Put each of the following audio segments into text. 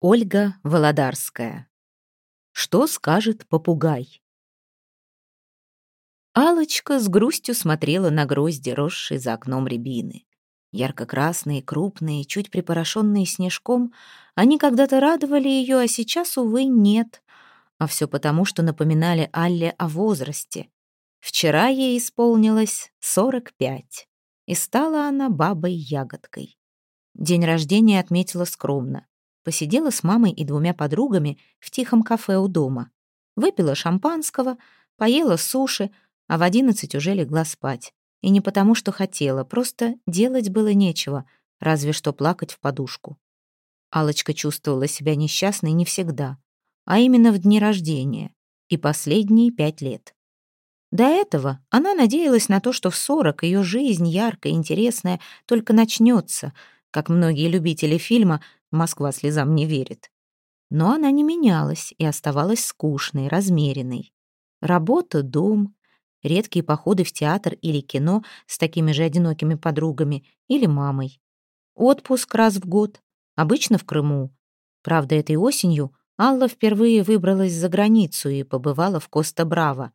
Ольга Володарская. Что скажет попугай? Алочка с грустью смотрела на грозди, росшие за окном рябины. Ярко-красные, крупные, чуть припорошенные снежком, они когда-то радовали ее, а сейчас, увы, нет. А все потому, что напоминали Алле о возрасте. Вчера ей исполнилось сорок пять, и стала она бабой-ягодкой. День рождения отметила скромно посидела с мамой и двумя подругами в тихом кафе у дома. Выпила шампанского, поела суши, а в одиннадцать уже легла спать. И не потому, что хотела, просто делать было нечего, разве что плакать в подушку. алочка чувствовала себя несчастной не всегда, а именно в дни рождения и последние пять лет. До этого она надеялась на то, что в сорок ее жизнь яркая, интересная, только начнется, как многие любители фильма Москва слезам не верит. Но она не менялась и оставалась скучной, размеренной. Работа, дом, редкие походы в театр или кино с такими же одинокими подругами или мамой. Отпуск раз в год, обычно в Крыму. Правда, этой осенью Алла впервые выбралась за границу и побывала в Коста-Браво.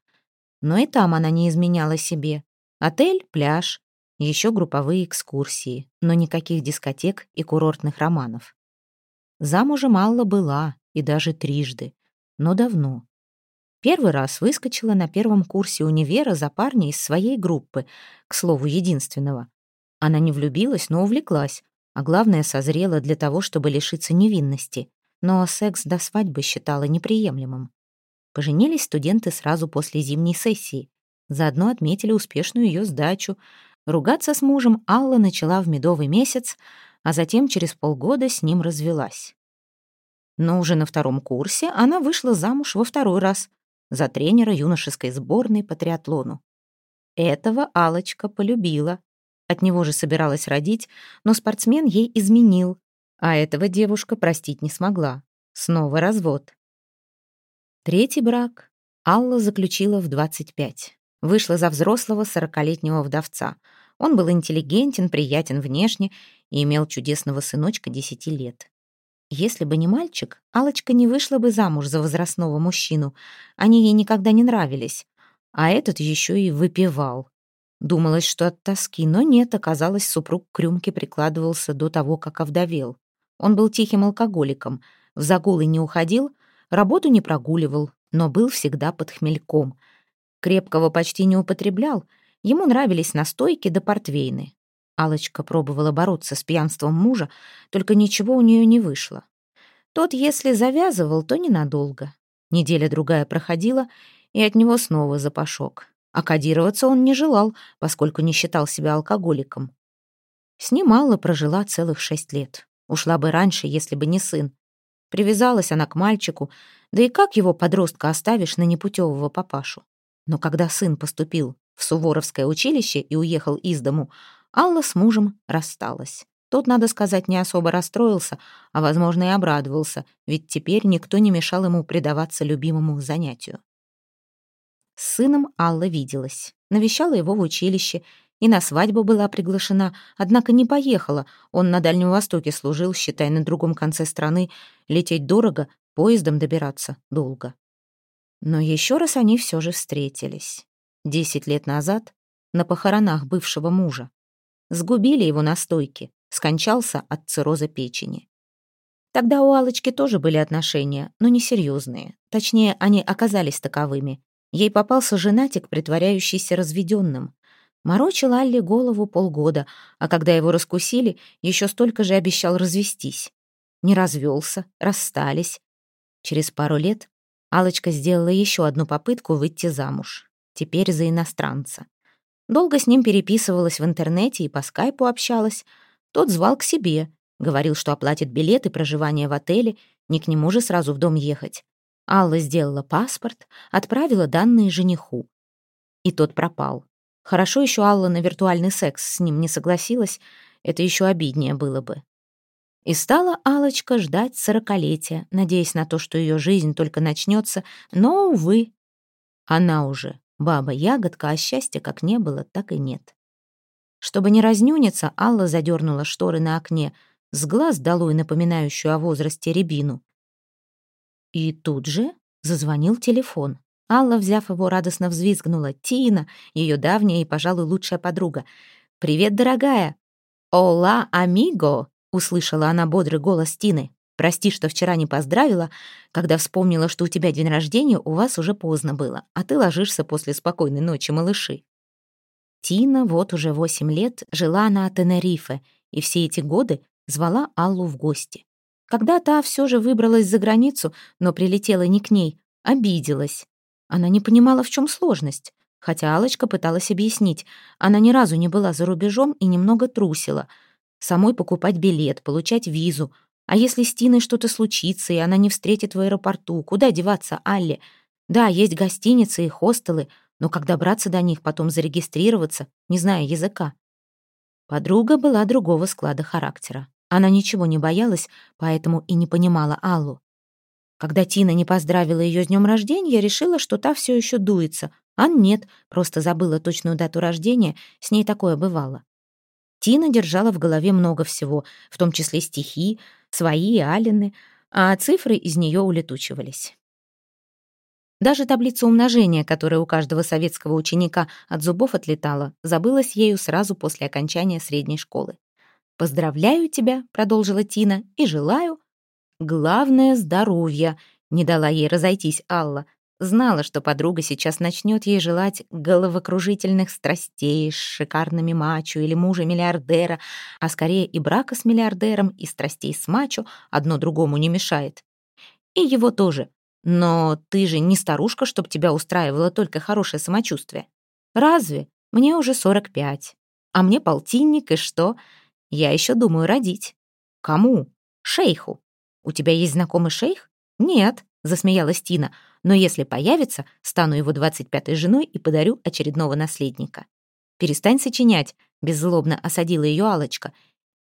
Но и там она не изменяла себе. Отель, пляж, еще групповые экскурсии, но никаких дискотек и курортных романов. Замужем Алла была, и даже трижды, но давно. Первый раз выскочила на первом курсе универа за парня из своей группы, к слову, единственного. Она не влюбилась, но увлеклась, а главное, созрела для того, чтобы лишиться невинности. Но секс до свадьбы считала неприемлемым. Поженились студенты сразу после зимней сессии. Заодно отметили успешную ее сдачу. Ругаться с мужем Алла начала в медовый месяц, а затем через полгода с ним развелась. Но уже на втором курсе она вышла замуж во второй раз за тренера юношеской сборной по триатлону. Этого алочка полюбила. От него же собиралась родить, но спортсмен ей изменил, а этого девушка простить не смогла. Снова развод. Третий брак Алла заключила в 25. Вышла за взрослого сорокалетнего вдовца. Он был интеллигентен, приятен внешне и имел чудесного сыночка десяти лет. Если бы не мальчик, алочка не вышла бы замуж за возрастного мужчину. Они ей никогда не нравились. А этот еще и выпивал. Думалось, что от тоски, но нет, оказалось, супруг к рюмке прикладывался до того, как овдовел. Он был тихим алкоголиком, в загулы не уходил, работу не прогуливал, но был всегда под хмельком. Крепкого почти не употреблял, ему нравились настойки да портвейны алочка пробовала бороться с пьянством мужа, только ничего у нее не вышло. Тот, если завязывал, то ненадолго. Неделя-другая проходила, и от него снова запашок. А кодироваться он не желал, поскольку не считал себя алкоголиком. С ним Алла прожила целых шесть лет. Ушла бы раньше, если бы не сын. Привязалась она к мальчику, да и как его подростка оставишь на непутевого папашу? Но когда сын поступил в Суворовское училище и уехал из дому, Алла с мужем рассталась. Тот, надо сказать, не особо расстроился, а, возможно, и обрадовался, ведь теперь никто не мешал ему предаваться любимому занятию. С сыном Алла виделась, навещала его в училище и на свадьбу была приглашена, однако не поехала. Он на Дальнем Востоке служил, считай, на другом конце страны. Лететь дорого, поездом добираться долго. Но еще раз они все же встретились. Десять лет назад на похоронах бывшего мужа. Сгубили его на стойке, скончался от цирроза печени. Тогда у Алочки тоже были отношения, но несерьезные. Точнее, они оказались таковыми. Ей попался женатик, притворяющийся разведенным. Морочил Алле голову полгода, а когда его раскусили, еще столько же обещал развестись. Не развелся, расстались. Через пару лет Алочка сделала еще одну попытку выйти замуж. Теперь за иностранца. Долго с ним переписывалась в интернете и по скайпу общалась. Тот звал к себе, говорил, что оплатит билет и проживание в отеле, не к нему же сразу в дом ехать. Алла сделала паспорт, отправила данные жениху. И тот пропал. Хорошо еще Алла на виртуальный секс с ним не согласилась, это еще обиднее было бы. И стала алочка ждать сорокалетия, надеясь на то, что ее жизнь только начнется, но, увы, она уже Баба-ягодка, а счастья как не было, так и нет. Чтобы не разнюниться, Алла задернула шторы на окне. с глаз долой напоминающую о возрасте рябину. И тут же зазвонил телефон. Алла, взяв его, радостно взвизгнула. «Тина!» Ее давняя и, пожалуй, лучшая подруга. «Привет, дорогая!» «Ола, амиго!» — услышала она бодрый голос Тины. «Прости, что вчера не поздравила. Когда вспомнила, что у тебя день рождения, у вас уже поздно было, а ты ложишься после спокойной ночи, малыши». Тина вот уже восемь лет жила на Тенерифе и все эти годы звала Аллу в гости. Когда та все же выбралась за границу, но прилетела не к ней, обиделась. Она не понимала, в чем сложность. Хотя Алочка пыталась объяснить. Она ни разу не была за рубежом и немного трусила. Самой покупать билет, получать визу. А если с Тиной что-то случится, и она не встретит в аэропорту, куда деваться Алле? Да, есть гостиницы и хостелы, но как добраться до них, потом зарегистрироваться, не зная языка? Подруга была другого склада характера. Она ничего не боялась, поэтому и не понимала Аллу. Когда Тина не поздравила ее с днем рождения, решила, что та все еще дуется. А нет, просто забыла точную дату рождения, с ней такое бывало. Тина держала в голове много всего, в том числе стихи, свои и Алины, а цифры из нее улетучивались. Даже таблица умножения, которая у каждого советского ученика от зубов отлетала, забылась ею сразу после окончания средней школы. «Поздравляю тебя», — продолжила Тина, — «и желаю, Главное — здоровье, не дала ей разойтись Алла. Знала, что подруга сейчас начнет ей желать головокружительных страстей с шикарными мачо или мужа-миллиардера, а скорее и брака с миллиардером, и страстей с мачо, одно другому не мешает. И его тоже. Но ты же не старушка, чтоб тебя устраивало только хорошее самочувствие. Разве? Мне уже сорок пять. А мне полтинник, и что? Я еще думаю родить. Кому? Шейху. «У тебя есть знакомый шейх?» «Нет», — засмеялась Тина, «но если появится, стану его двадцать пятой женой и подарю очередного наследника». «Перестань сочинять», — беззлобно осадила ее алочка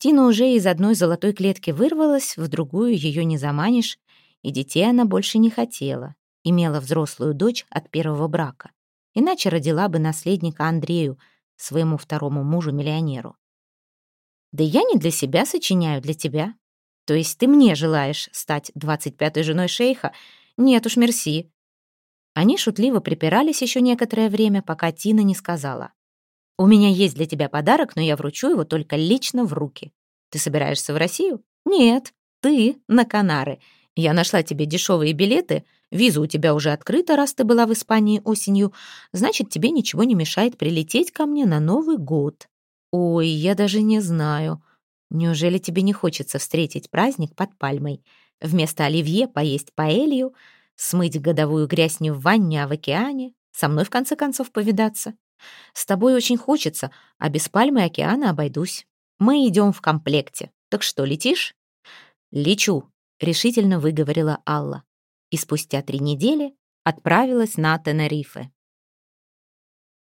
Тина уже из одной золотой клетки вырвалась, в другую ее не заманишь, и детей она больше не хотела. Имела взрослую дочь от первого брака. Иначе родила бы наследника Андрею, своему второму мужу-миллионеру. «Да я не для себя сочиняю, для тебя», то есть ты мне желаешь стать двадцать пятой женой шейха? Нет уж, мерси». Они шутливо припирались еще некоторое время, пока Тина не сказала. «У меня есть для тебя подарок, но я вручу его только лично в руки. Ты собираешься в Россию?» «Нет, ты на Канары. Я нашла тебе дешевые билеты, виза у тебя уже открыта, раз ты была в Испании осенью, значит, тебе ничего не мешает прилететь ко мне на Новый год». «Ой, я даже не знаю», Неужели тебе не хочется встретить праздник под пальмой? Вместо оливье поесть паэлью, смыть годовую грязь не в ванне, а в океане? Со мной, в конце концов, повидаться? С тобой очень хочется, а без пальмы океана обойдусь. Мы идем в комплекте. Так что, летишь? Лечу, решительно выговорила Алла. И спустя три недели отправилась на Тенерифе.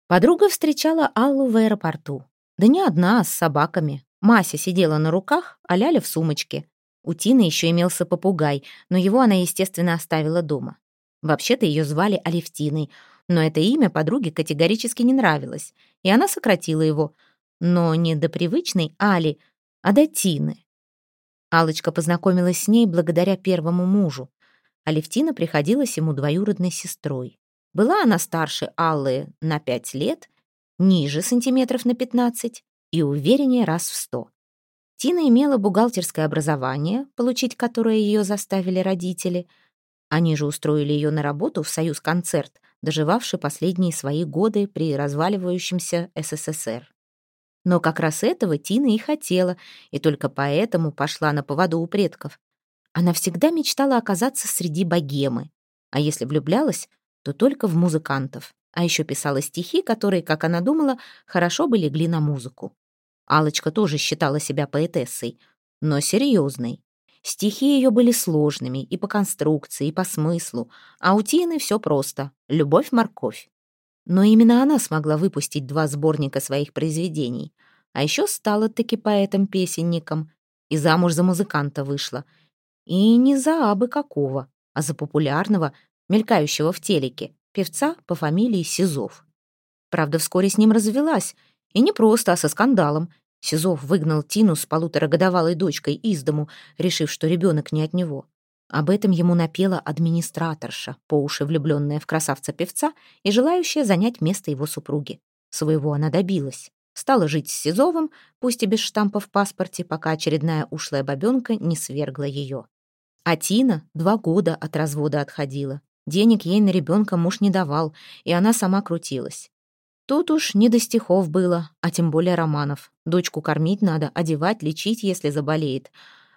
Подруга встречала Аллу в аэропорту. Да не одна, а с собаками. Мася сидела на руках, а Ляля в сумочке. У Тины еще имелся попугай, но его она, естественно, оставила дома. Вообще-то ее звали Алевтиной, но это имя подруге категорически не нравилось, и она сократила его, но не до привычной Али, а до Тины. Алочка познакомилась с ней благодаря первому мужу. Алевтина приходилась ему двоюродной сестрой. Была она старше Аллы на пять лет, ниже сантиметров на пятнадцать, и увереннее раз в сто. Тина имела бухгалтерское образование, получить которое ее заставили родители. Они же устроили ее на работу в «Союз-концерт», доживавший последние свои годы при разваливающемся СССР. Но как раз этого Тина и хотела, и только поэтому пошла на поводу у предков. Она всегда мечтала оказаться среди богемы, а если влюблялась, то только в музыкантов а еще писала стихи, которые, как она думала, хорошо бы легли на музыку. Алочка тоже считала себя поэтессой, но серьезной. Стихи ее были сложными и по конструкции, и по смыслу, а у Тины все просто — любовь-морковь. Но именно она смогла выпустить два сборника своих произведений, а еще стала таки поэтом-песенником и замуж за музыканта вышла. И не за абы какого, а за популярного, мелькающего в телеке, певца по фамилии Сизов. Правда, вскоре с ним развелась, и не просто, а со скандалом. Сизов выгнал Тину с полуторагодовалой дочкой из дому, решив, что ребенок не от него. Об этом ему напела администраторша, по уши влюбленная в красавца-певца и желающая занять место его супруги. Своего она добилась. Стала жить с Сизовым, пусть и без штампа в паспорте, пока очередная ушлая бабенка не свергла ее. А Тина два года от развода отходила. Денег ей на ребенка муж не давал, и она сама крутилась. Тут уж не до стихов было, а тем более романов. Дочку кормить надо, одевать, лечить, если заболеет.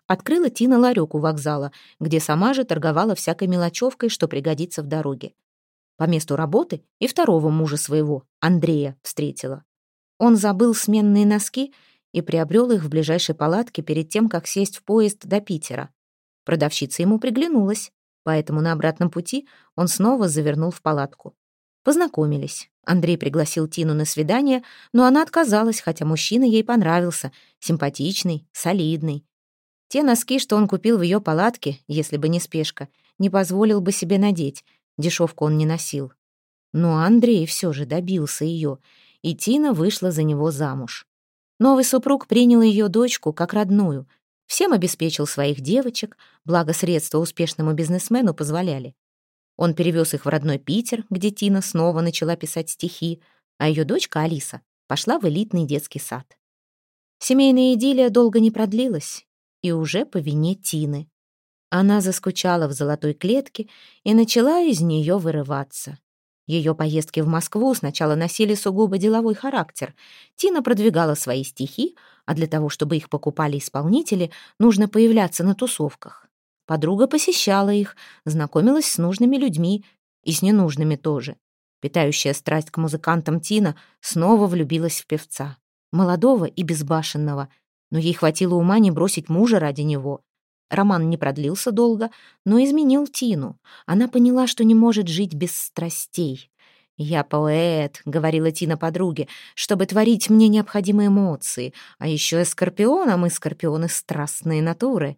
Открыла Тина ларек у вокзала, где сама же торговала всякой мелочевкой, что пригодится в дороге. По месту работы и второго мужа своего, Андрея, встретила. Он забыл сменные носки и приобрел их в ближайшей палатке перед тем, как сесть в поезд до Питера. Продавщица ему приглянулась, поэтому на обратном пути он снова завернул в палатку. Познакомились. Андрей пригласил Тину на свидание, но она отказалась, хотя мужчина ей понравился, симпатичный, солидный. Те носки, что он купил в ее палатке, если бы не спешка, не позволил бы себе надеть, дешевку он не носил. Но Андрей все же добился ее — и Тина вышла за него замуж. Новый супруг принял ее дочку как родную, всем обеспечил своих девочек, благо средства успешному бизнесмену позволяли. Он перевез их в родной Питер, где Тина снова начала писать стихи, а ее дочка Алиса пошла в элитный детский сад. Семейная идиллия долго не продлилась, и уже по вине Тины. Она заскучала в золотой клетке и начала из нее вырываться. Ее поездки в Москву сначала носили сугубо деловой характер. Тина продвигала свои стихи, а для того, чтобы их покупали исполнители, нужно появляться на тусовках. Подруга посещала их, знакомилась с нужными людьми и с ненужными тоже. Питающая страсть к музыкантам Тина снова влюбилась в певца. Молодого и безбашенного, но ей хватило ума не бросить мужа ради него. Роман не продлился долго, но изменил Тину. Она поняла, что не может жить без страстей. «Я поэт», — говорила Тина подруге, «чтобы творить мне необходимые эмоции. А еще я скорпион, а мы скорпионы страстные натуры».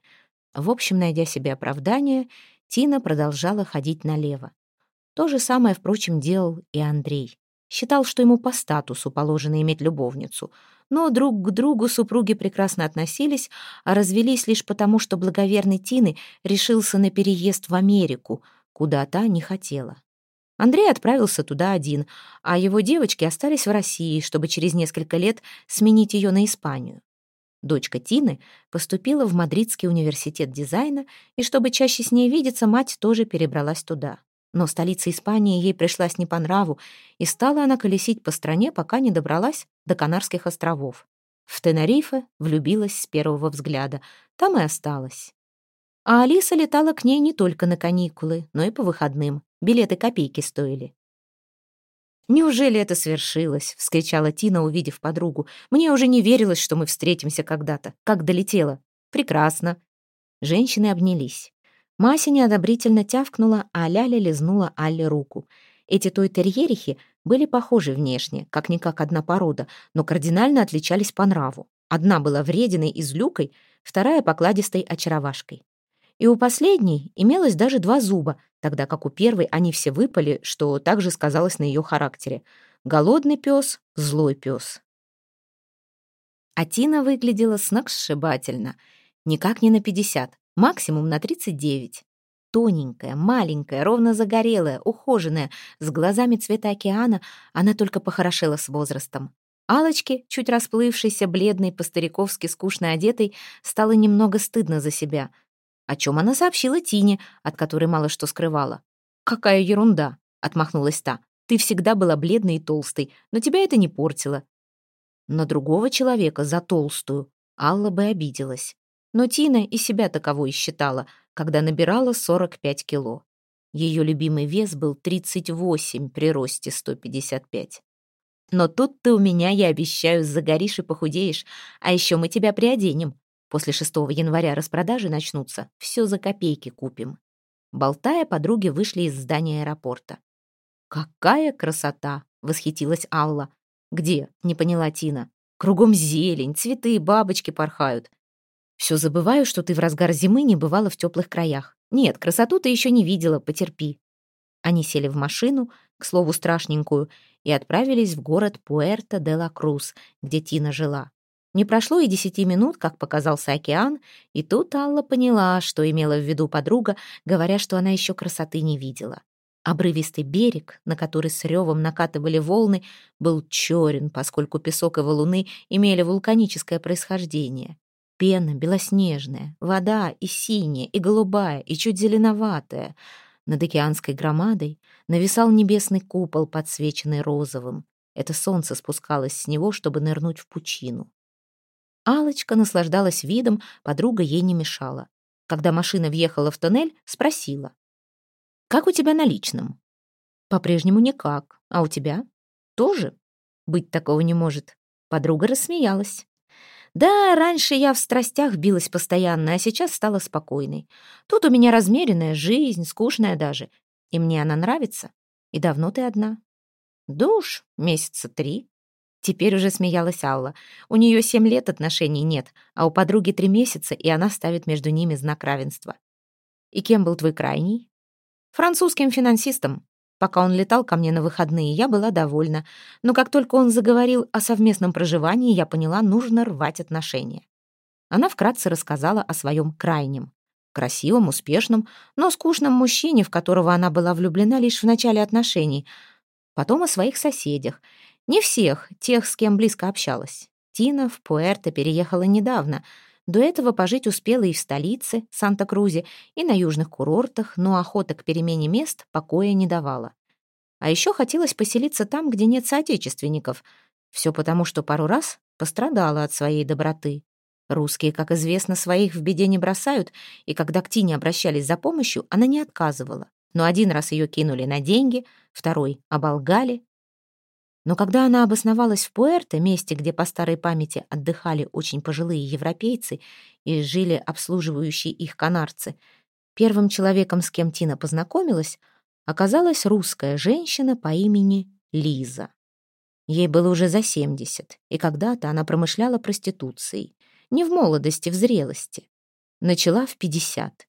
В общем, найдя себе оправдание, Тина продолжала ходить налево. То же самое, впрочем, делал и Андрей. Считал, что ему по статусу положено иметь любовницу. Но друг к другу супруги прекрасно относились, а развелись лишь потому, что благоверный Тины решился на переезд в Америку, куда та не хотела. Андрей отправился туда один, а его девочки остались в России, чтобы через несколько лет сменить ее на Испанию. Дочка Тины поступила в Мадридский университет дизайна, и чтобы чаще с ней видеться, мать тоже перебралась туда. Но столица Испании ей пришлась не по нраву, и стала она колесить по стране, пока не добралась до Канарских островов. В Тенерифе влюбилась с первого взгляда, там и осталась. А Алиса летала к ней не только на каникулы, но и по выходным. Билеты копейки стоили. «Неужели это свершилось?» — вскричала Тина, увидев подругу. «Мне уже не верилось, что мы встретимся когда-то. Как долетела?» «Прекрасно». Женщины обнялись. Мася неодобрительно тявкнула, а Ляля лизнула Алле руку. Эти той-терьерихи были похожи внешне, как-никак одна порода, но кардинально отличались по нраву. Одна была врединой и злюкой, вторая — покладистой очаровашкой. И у последней имелось даже два зуба, тогда как у первой они все выпали, что также сказалось на ее характере. Голодный пес, злой пес. А Тина выглядела сногсшибательно. Никак не на пятьдесят, максимум на 39. Тоненькая, маленькая, ровно загорелая, ухоженная, с глазами цвета океана, она только похорошела с возрастом. Алочке, чуть расплывшейся, бледной, по-стариковски скучно одетой, стало немного стыдно за себя. О чем она сообщила Тине, от которой мало что скрывала. «Какая ерунда!» — отмахнулась та. «Ты всегда была бледной и толстой, но тебя это не портило». На другого человека за толстую Алла бы обиделась. Но Тина и себя таковой считала, когда набирала 45 кило. Ее любимый вес был 38 при росте 155. Но тут ты у меня, я обещаю, загоришь и похудеешь, а еще мы тебя приоденем. После 6 января распродажи начнутся, все за копейки купим. Болтая, подруги вышли из здания аэропорта. «Какая красота!» — восхитилась Алла. «Где?» — не поняла Тина. «Кругом зелень, цветы, бабочки порхают. Все забываю, что ты в разгар зимы не бывала в теплых краях. Нет, красоту ты еще не видела, потерпи». Они сели в машину, к слову, страшненькую, и отправились в город Пуэрто-де-ла-Крус, где Тина жила. Не прошло и десяти минут, как показался океан, и тут Алла поняла, что имела в виду подруга, говоря, что она еще красоты не видела. Обрывистый берег, на который с ревом накатывали волны, был черен, поскольку песок и валуны имели вулканическое происхождение. Пена белоснежная, вода и синяя, и голубая, и чуть зеленоватая. Над океанской громадой нависал небесный купол, подсвеченный розовым. Это солнце спускалось с него, чтобы нырнуть в пучину алочка наслаждалась видом подруга ей не мешала. Когда машина въехала в тоннель спросила. Как у тебя на личном? По прежнему никак. А у тебя? Тоже быть такого не может подруга рассмеялась. Да раньше я в страстях билась постоянно а сейчас стала спокойной. Тут у меня размеренная жизнь скучная даже и мне она нравится и давно ты одна душ месяца три Теперь уже смеялась Алла. У нее семь лет отношений нет, а у подруги три месяца, и она ставит между ними знак равенства. И кем был твой крайний? Французским финансистом. Пока он летал ко мне на выходные, я была довольна. Но как только он заговорил о совместном проживании, я поняла, нужно рвать отношения. Она вкратце рассказала о своем крайнем. Красивом, успешном, но скучном мужчине, в которого она была влюблена лишь в начале отношений. Потом о своих соседях — не всех, тех, с кем близко общалась. Тина в Пуэрто переехала недавно. До этого пожить успела и в столице, Санта-Крузе, и на южных курортах, но охота к перемене мест покоя не давала. А еще хотелось поселиться там, где нет соотечественников. Все потому, что пару раз пострадала от своей доброты. Русские, как известно, своих в беде не бросают, и когда к Тине обращались за помощью, она не отказывала. Но один раз ее кинули на деньги, второй — оболгали, но когда она обосновалась в Пуэрто, месте, где по старой памяти отдыхали очень пожилые европейцы и жили обслуживающие их канарцы, первым человеком, с кем Тина познакомилась, оказалась русская женщина по имени Лиза. Ей было уже за 70, и когда-то она промышляла проституцией. Не в молодости, в зрелости. Начала в 50.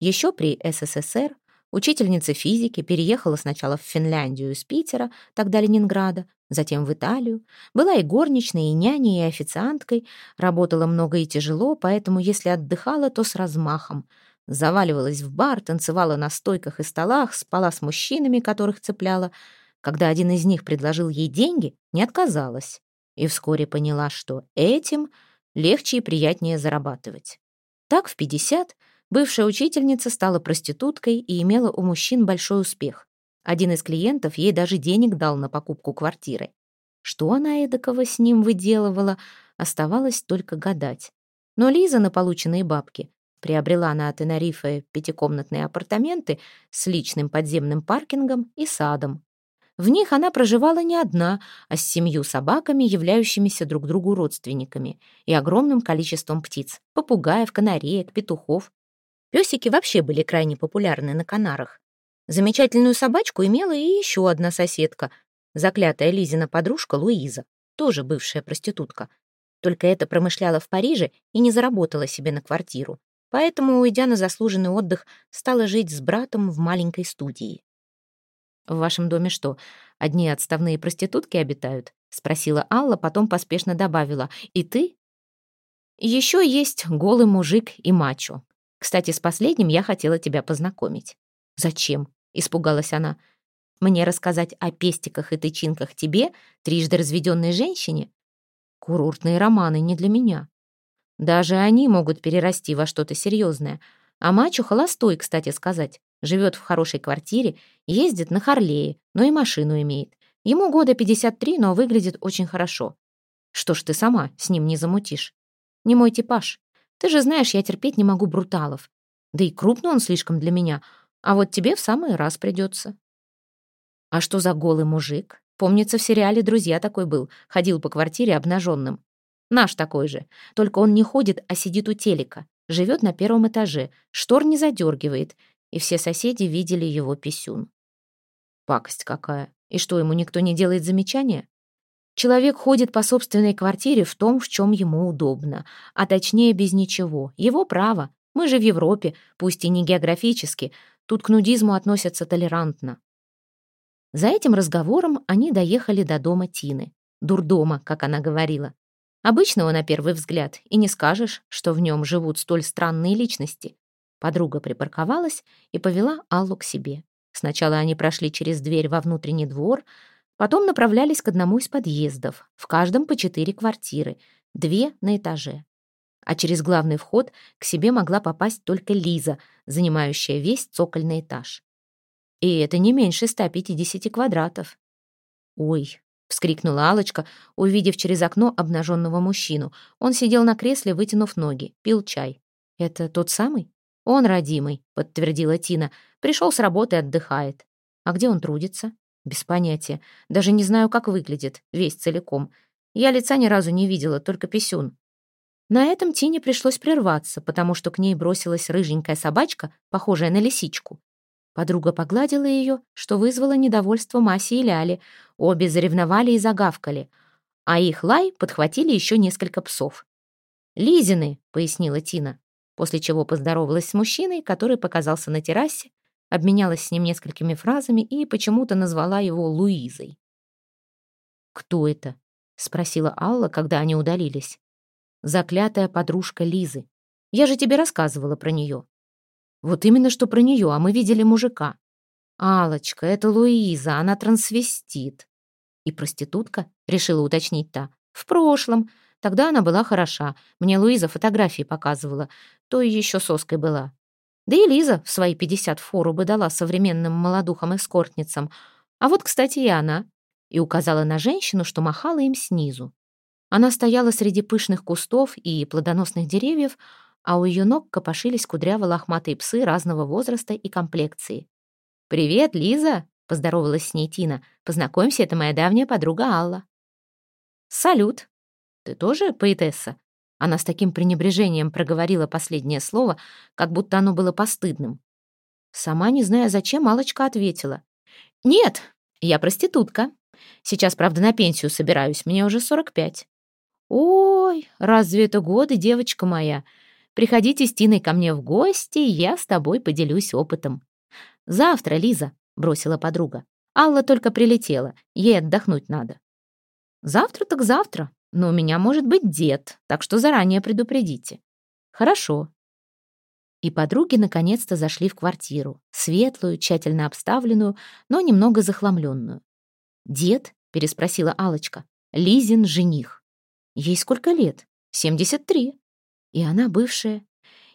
Еще при СССР Учительница физики переехала сначала в Финляндию из Питера, тогда Ленинграда, затем в Италию. Была и горничной, и няней, и официанткой. Работала много и тяжело, поэтому если отдыхала, то с размахом. Заваливалась в бар, танцевала на стойках и столах, спала с мужчинами, которых цепляла. Когда один из них предложил ей деньги, не отказалась. И вскоре поняла, что этим легче и приятнее зарабатывать. Так в 50 Бывшая учительница стала проституткой и имела у мужчин большой успех. Один из клиентов ей даже денег дал на покупку квартиры. Что она эдакого с ним выделывала, оставалось только гадать. Но Лиза на полученные бабки приобрела на Тенерифе пятикомнатные апартаменты с личным подземным паркингом и садом. В них она проживала не одна, а с семью собаками, являющимися друг другу родственниками, и огромным количеством птиц — попугаев, канареек, петухов, Песики вообще были крайне популярны на Канарах. Замечательную собачку имела и еще одна соседка, заклятая Лизина подружка Луиза, тоже бывшая проститутка. Только эта промышляла в Париже и не заработала себе на квартиру. Поэтому, уйдя на заслуженный отдых, стала жить с братом в маленькой студии. «В вашем доме что, одни отставные проститутки обитают?» — спросила Алла, потом поспешно добавила. «И ты?» «Еще есть голый мужик и мачо. Кстати, с последним я хотела тебя познакомить». «Зачем?» — испугалась она. «Мне рассказать о пестиках и тычинках тебе, трижды разведенной женщине? Курортные романы не для меня. Даже они могут перерасти во что-то серьезное. А мачо холостой, кстати сказать. Живет в хорошей квартире, ездит на Харлее, но и машину имеет. Ему года 53, но выглядит очень хорошо. Что ж ты сама с ним не замутишь? Не мой типаж. Ты же знаешь, я терпеть не могу бруталов. Да и крупный он слишком для меня, а вот тебе в самый раз придется. А что за голый мужик? Помнится, в сериале «Друзья» такой был, ходил по квартире обнаженным. Наш такой же, только он не ходит, а сидит у телека, живет на первом этаже, штор не задергивает, и все соседи видели его писюн. Пакость какая. И что, ему никто не делает замечания? Человек ходит по собственной квартире в том, в чем ему удобно, а точнее без ничего. Его право. Мы же в Европе, пусть и не географически, тут к нудизму относятся толерантно. За этим разговором они доехали до дома Тины. Дурдома, как она говорила. Обычного на первый взгляд, и не скажешь, что в нем живут столь странные личности. Подруга припарковалась и повела Аллу к себе. Сначала они прошли через дверь во внутренний двор, потом направлялись к одному из подъездов, в каждом по четыре квартиры, две на этаже. А через главный вход к себе могла попасть только Лиза, занимающая весь цокольный этаж. И это не меньше 150 квадратов. «Ой!» — вскрикнула алочка увидев через окно обнаженного мужчину. Он сидел на кресле, вытянув ноги, пил чай. «Это тот самый?» «Он родимый», — подтвердила Тина. «Пришел с работы, отдыхает». «А где он трудится?» «Без понятия. Даже не знаю, как выглядит, весь целиком. Я лица ни разу не видела, только писюн». На этом Тине пришлось прерваться, потому что к ней бросилась рыженькая собачка, похожая на лисичку. Подруга погладила ее, что вызвало недовольство Маси и Ляли. Обе заревновали и загавкали. А их лай подхватили еще несколько псов. «Лизины», — пояснила Тина после чего поздоровалась с мужчиной, который показался на террасе, обменялась с ним несколькими фразами и почему-то назвала его Луизой. «Кто это?» — спросила Алла, когда они удалились. «Заклятая подружка Лизы. Я же тебе рассказывала про нее». «Вот именно что про нее, а мы видели мужика». алочка это Луиза, она трансвестит». «И проститутка?» — решила уточнить та. «В прошлом. Тогда она была хороша. Мне Луиза фотографии показывала. То и еще соской была. Да и Лиза в свои пятьдесят фору бы дала современным молодухам-эскортницам. А вот, кстати, и она. И указала на женщину, что махала им снизу. Она стояла среди пышных кустов и плодоносных деревьев, а у ее ног копошились кудряво-лохматые псы разного возраста и комплекции. «Привет, Лиза!» — поздоровалась с ней Тина. «Познакомься, это моя давняя подруга Алла». «Салют!» «Ты тоже поэтесса?» Она с таким пренебрежением проговорила последнее слово, как будто оно было постыдным. Сама, не зная зачем, Алочка ответила. «Нет, я проститутка. Сейчас, правда, на пенсию собираюсь, мне уже сорок пять». «Ой, разве это годы, девочка моя? Приходите с Тиной ко мне в гости, я с тобой поделюсь опытом». «Завтра, Лиза», — бросила подруга. «Алла только прилетела, ей отдохнуть надо». «Завтра так завтра», но у меня может быть дед, так что заранее предупредите. Хорошо. И подруги наконец-то зашли в квартиру, светлую, тщательно обставленную, но немного захламленную. «Дед?» — переспросила алочка «Лизин жених». «Ей сколько лет?» «Семьдесят три». «И она бывшая?»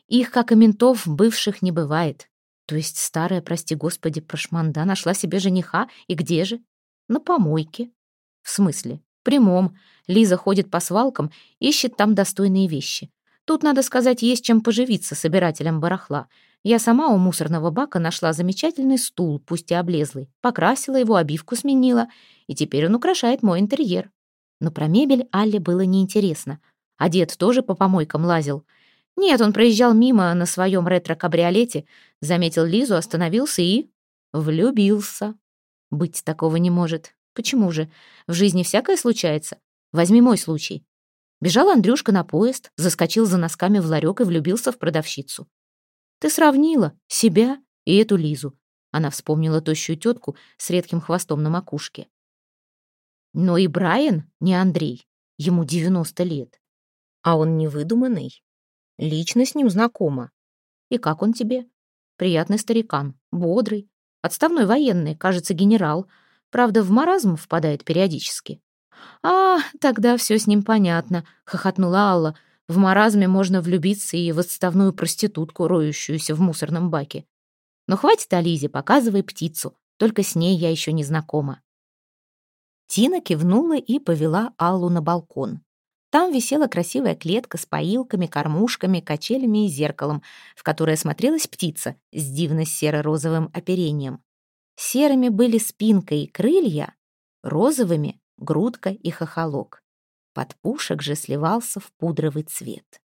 «Их, как и ментов, бывших не бывает. То есть старая, прости господи, прошманда нашла себе жениха, и где же?» «На помойке». «В смысле?» Прямом. Лиза ходит по свалкам, ищет там достойные вещи. Тут, надо сказать, есть чем поживиться собирателям барахла. Я сама у мусорного бака нашла замечательный стул, пусть и облезлый, покрасила его, обивку сменила, и теперь он украшает мой интерьер. Но про мебель Алле было неинтересно. А дед тоже по помойкам лазил. Нет, он проезжал мимо на своем ретро-кабриолете, заметил Лизу, остановился и... влюбился. Быть такого не может. Почему же? В жизни всякое случается. Возьми мой случай. Бежал Андрюшка на поезд, заскочил за носками в ларек и влюбился в продавщицу. Ты сравнила себя и эту Лизу. Она вспомнила тощую тетку с редким хвостом на макушке. Но и Брайан не Андрей. Ему 90 лет. А он не выдуманный. Лично с ним знакома. И как он тебе? Приятный старикан, бодрый, отставной военный, кажется, генерал — Правда, в маразм впадает периодически. «А, тогда все с ним понятно», — хохотнула Алла. «В маразме можно влюбиться и в отставную проститутку, роющуюся в мусорном баке. Но хватит о Лизе, показывай птицу. Только с ней я еще не знакома». Тина кивнула и повела Аллу на балкон. Там висела красивая клетка с поилками, кормушками, качелями и зеркалом, в которое смотрелась птица с дивно серо-розовым оперением. Серыми были спинка и крылья, розовыми — грудка и хохолок. Под пушек же сливался в пудровый цвет.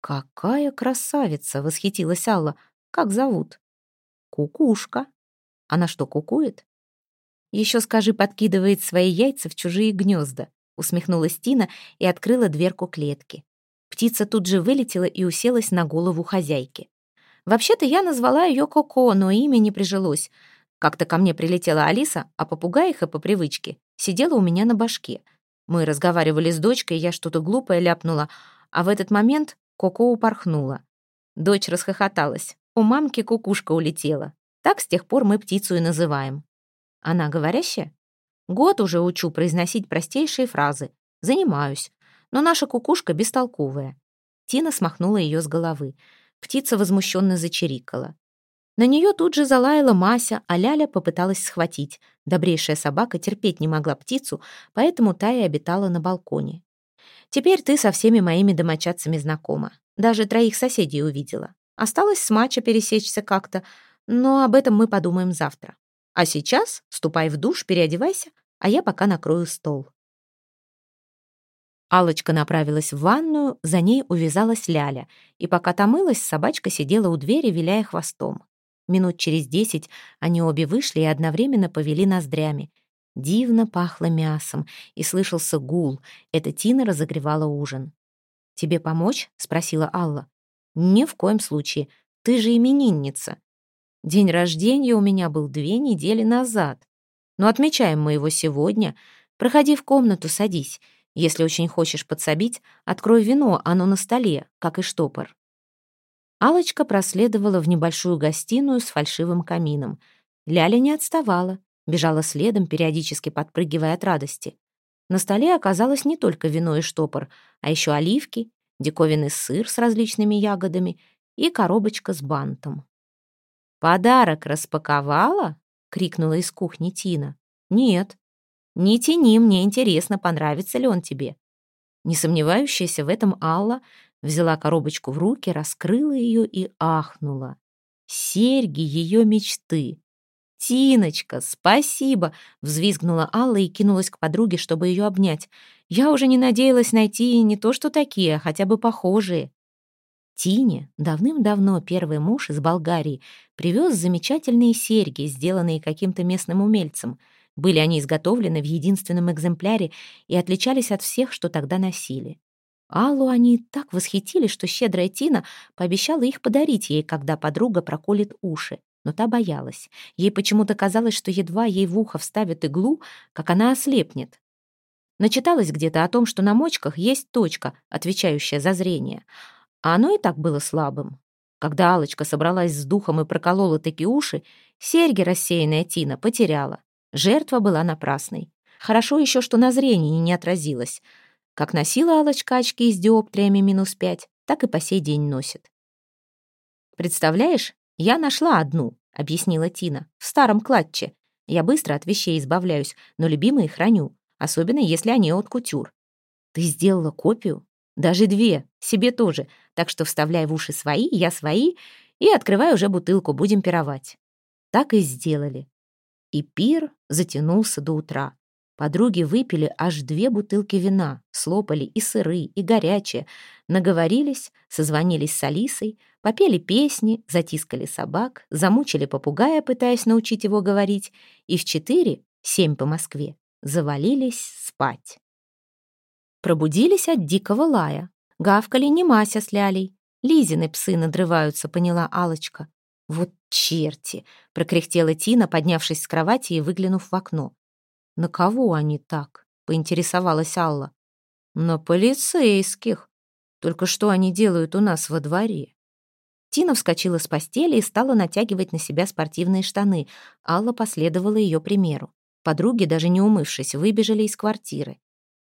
«Какая красавица!» — восхитилась Алла. «Как зовут?» «Кукушка». «Она что, кукует?» «Еще скажи, подкидывает свои яйца в чужие гнезда», — усмехнулась Тина и открыла дверку клетки. Птица тут же вылетела и уселась на голову хозяйки. Вообще-то я назвала ее Коко, но имя не прижилось. Как-то ко мне прилетела Алиса, а попугаиха по привычке сидела у меня на башке. Мы разговаривали с дочкой, я что-то глупое ляпнула, а в этот момент Коко упорхнула. Дочь расхохоталась. У мамки кукушка улетела. Так с тех пор мы птицу и называем. Она говорящая? Год уже учу произносить простейшие фразы. Занимаюсь. Но наша кукушка бестолковая. Тина смахнула ее с головы. Птица возмущенно зачирикала. На нее тут же залаяла Мася, а Ляля попыталась схватить. Добрейшая собака терпеть не могла птицу, поэтому та и обитала на балконе. Теперь ты со всеми моими домочадцами знакома. Даже троих соседей увидела. Осталось с матча пересечься как-то, но об этом мы подумаем завтра. А сейчас ступай в душ, переодевайся, а я пока накрою стол. алочка направилась в ванную, за ней увязалась Ляля, и пока та мылась, собачка сидела у двери, виляя хвостом. Минут через десять они обе вышли и одновременно повели ноздрями. Дивно пахло мясом, и слышался гул. Это Тина разогревала ужин. «Тебе помочь?» — спросила Алла. «Ни в коем случае. Ты же именинница. День рождения у меня был две недели назад. Но отмечаем мы его сегодня. Проходи в комнату, садись. Если очень хочешь подсобить, открой вино, оно на столе, как и штопор». Алочка проследовала в небольшую гостиную с фальшивым камином. Ляля не отставала, бежала следом, периодически подпрыгивая от радости. На столе оказалось не только вино и штопор, а еще оливки, диковинный сыр с различными ягодами и коробочка с бантом. «Подарок распаковала?» — крикнула из кухни Тина. «Нет». «Не тяни, мне интересно, понравится ли он тебе». Не сомневающаяся в этом Алла взяла коробочку в руки, раскрыла ее и ахнула. Серьги ее мечты. «Тиночка, спасибо!» — взвизгнула Алла и кинулась к подруге, чтобы ее обнять. «Я уже не надеялась найти не то что такие, а хотя бы похожие». Тине давным-давно первый муж из Болгарии привез замечательные серьги, сделанные каким-то местным умельцем. Были они изготовлены в единственном экземпляре и отличались от всех, что тогда носили. Аллу они так восхитили, что щедрая Тина пообещала их подарить ей, когда подруга проколет уши но та боялась. Ей почему-то казалось, что едва ей в ухо вставят иглу, как она ослепнет. Начиталась где-то о том, что на мочках есть точка, отвечающая за зрение. А оно и так было слабым. Когда алочка собралась с духом и проколола такие уши, серьги рассеянная Тина потеряла. Жертва была напрасной. Хорошо еще, что на зрении не отразилось. Как носила алочка очки с диоптриями минус пять, так и по сей день носит. Представляешь, «Я нашла одну», — объяснила Тина, — «в старом клатче. Я быстро от вещей избавляюсь, но любимые храню, особенно если они от кутюр». «Ты сделала копию?» «Даже две, себе тоже, так что вставляй в уши свои, я свои, и открывай уже бутылку, будем пировать». Так и сделали. И пир затянулся до утра. Подруги выпили аж две бутылки вина, слопали и сыры, и горячее, наговорились, созвонились с Алисой, попели песни, затискали собак, замучили попугая, пытаясь научить его говорить, и в четыре, семь по Москве, завалились спать. Пробудились от дикого лая. Гавкали не Мася с Лялей. Лизины псы надрываются, поняла алочка «Вот черти!» — прокряхтела Тина, поднявшись с кровати и выглянув в окно. «На кого они так?» — поинтересовалась Алла. «На полицейских. Только что они делают у нас во дворе?» Тина вскочила с постели и стала натягивать на себя спортивные штаны. Алла последовала ее примеру. Подруги, даже не умывшись, выбежали из квартиры.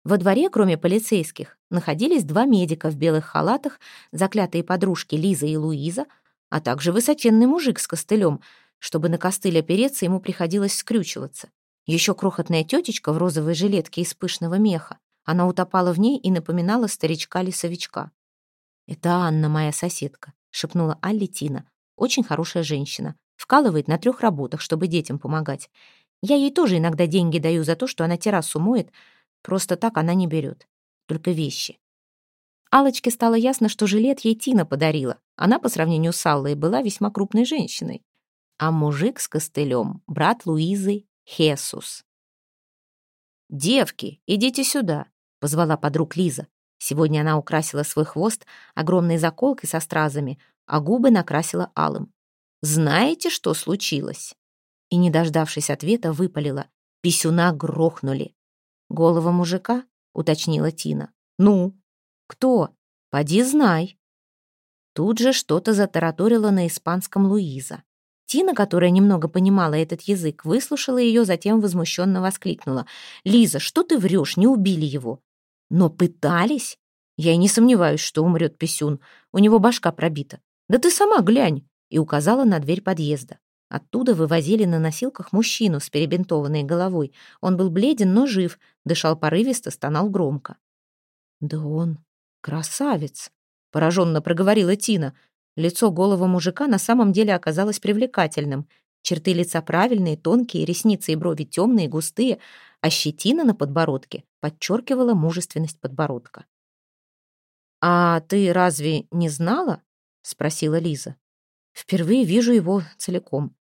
Во дворе, кроме полицейских, находились два медика в белых халатах, заклятые подружки Лиза и Луиза, а также высоченный мужик с костылем. Чтобы на костыль опереться, ему приходилось скрючиваться. Еще крохотная тетечка в розовой жилетке из пышного меха. Она утопала в ней и напоминала старичка-лесовичка. «Это Анна, моя соседка», — шепнула Алле Тина. «Очень хорошая женщина. Вкалывает на трех работах, чтобы детям помогать. Я ей тоже иногда деньги даю за то, что она террасу моет. Просто так она не берет. Только вещи». Алочке стало ясно, что жилет ей Тина подарила. Она, по сравнению с Аллой, была весьма крупной женщиной. А мужик с костылем, брат Луизы, Хесус. «Девки, идите сюда», — позвала подруг Лиза. Сегодня она украсила свой хвост огромной заколкой со стразами, а губы накрасила алым. «Знаете, что случилось?» И, не дождавшись ответа, выпалила. Писюна грохнули. Голова мужика уточнила Тина. «Ну? Кто? Поди знай». Тут же что-то затараторила на испанском Луиза. Тина, которая немного понимала этот язык, выслушала ее, затем возмущенно воскликнула. «Лиза, что ты врешь? Не убили его». «Но пытались?» «Я и не сомневаюсь, что умрет Писюн. У него башка пробита. Да ты сама глянь!» И указала на дверь подъезда. Оттуда вывозили на носилках мужчину с перебинтованной головой. Он был бледен, но жив, дышал порывисто, стонал громко. «Да он красавец!» — пораженно проговорила Тина. Лицо голого мужика на самом деле оказалось привлекательным. Черты лица правильные, тонкие, ресницы и брови темные, густые, а щетина на подбородке подчеркивала мужественность подбородка. «А ты разве не знала?» — спросила Лиза. «Впервые вижу его целиком.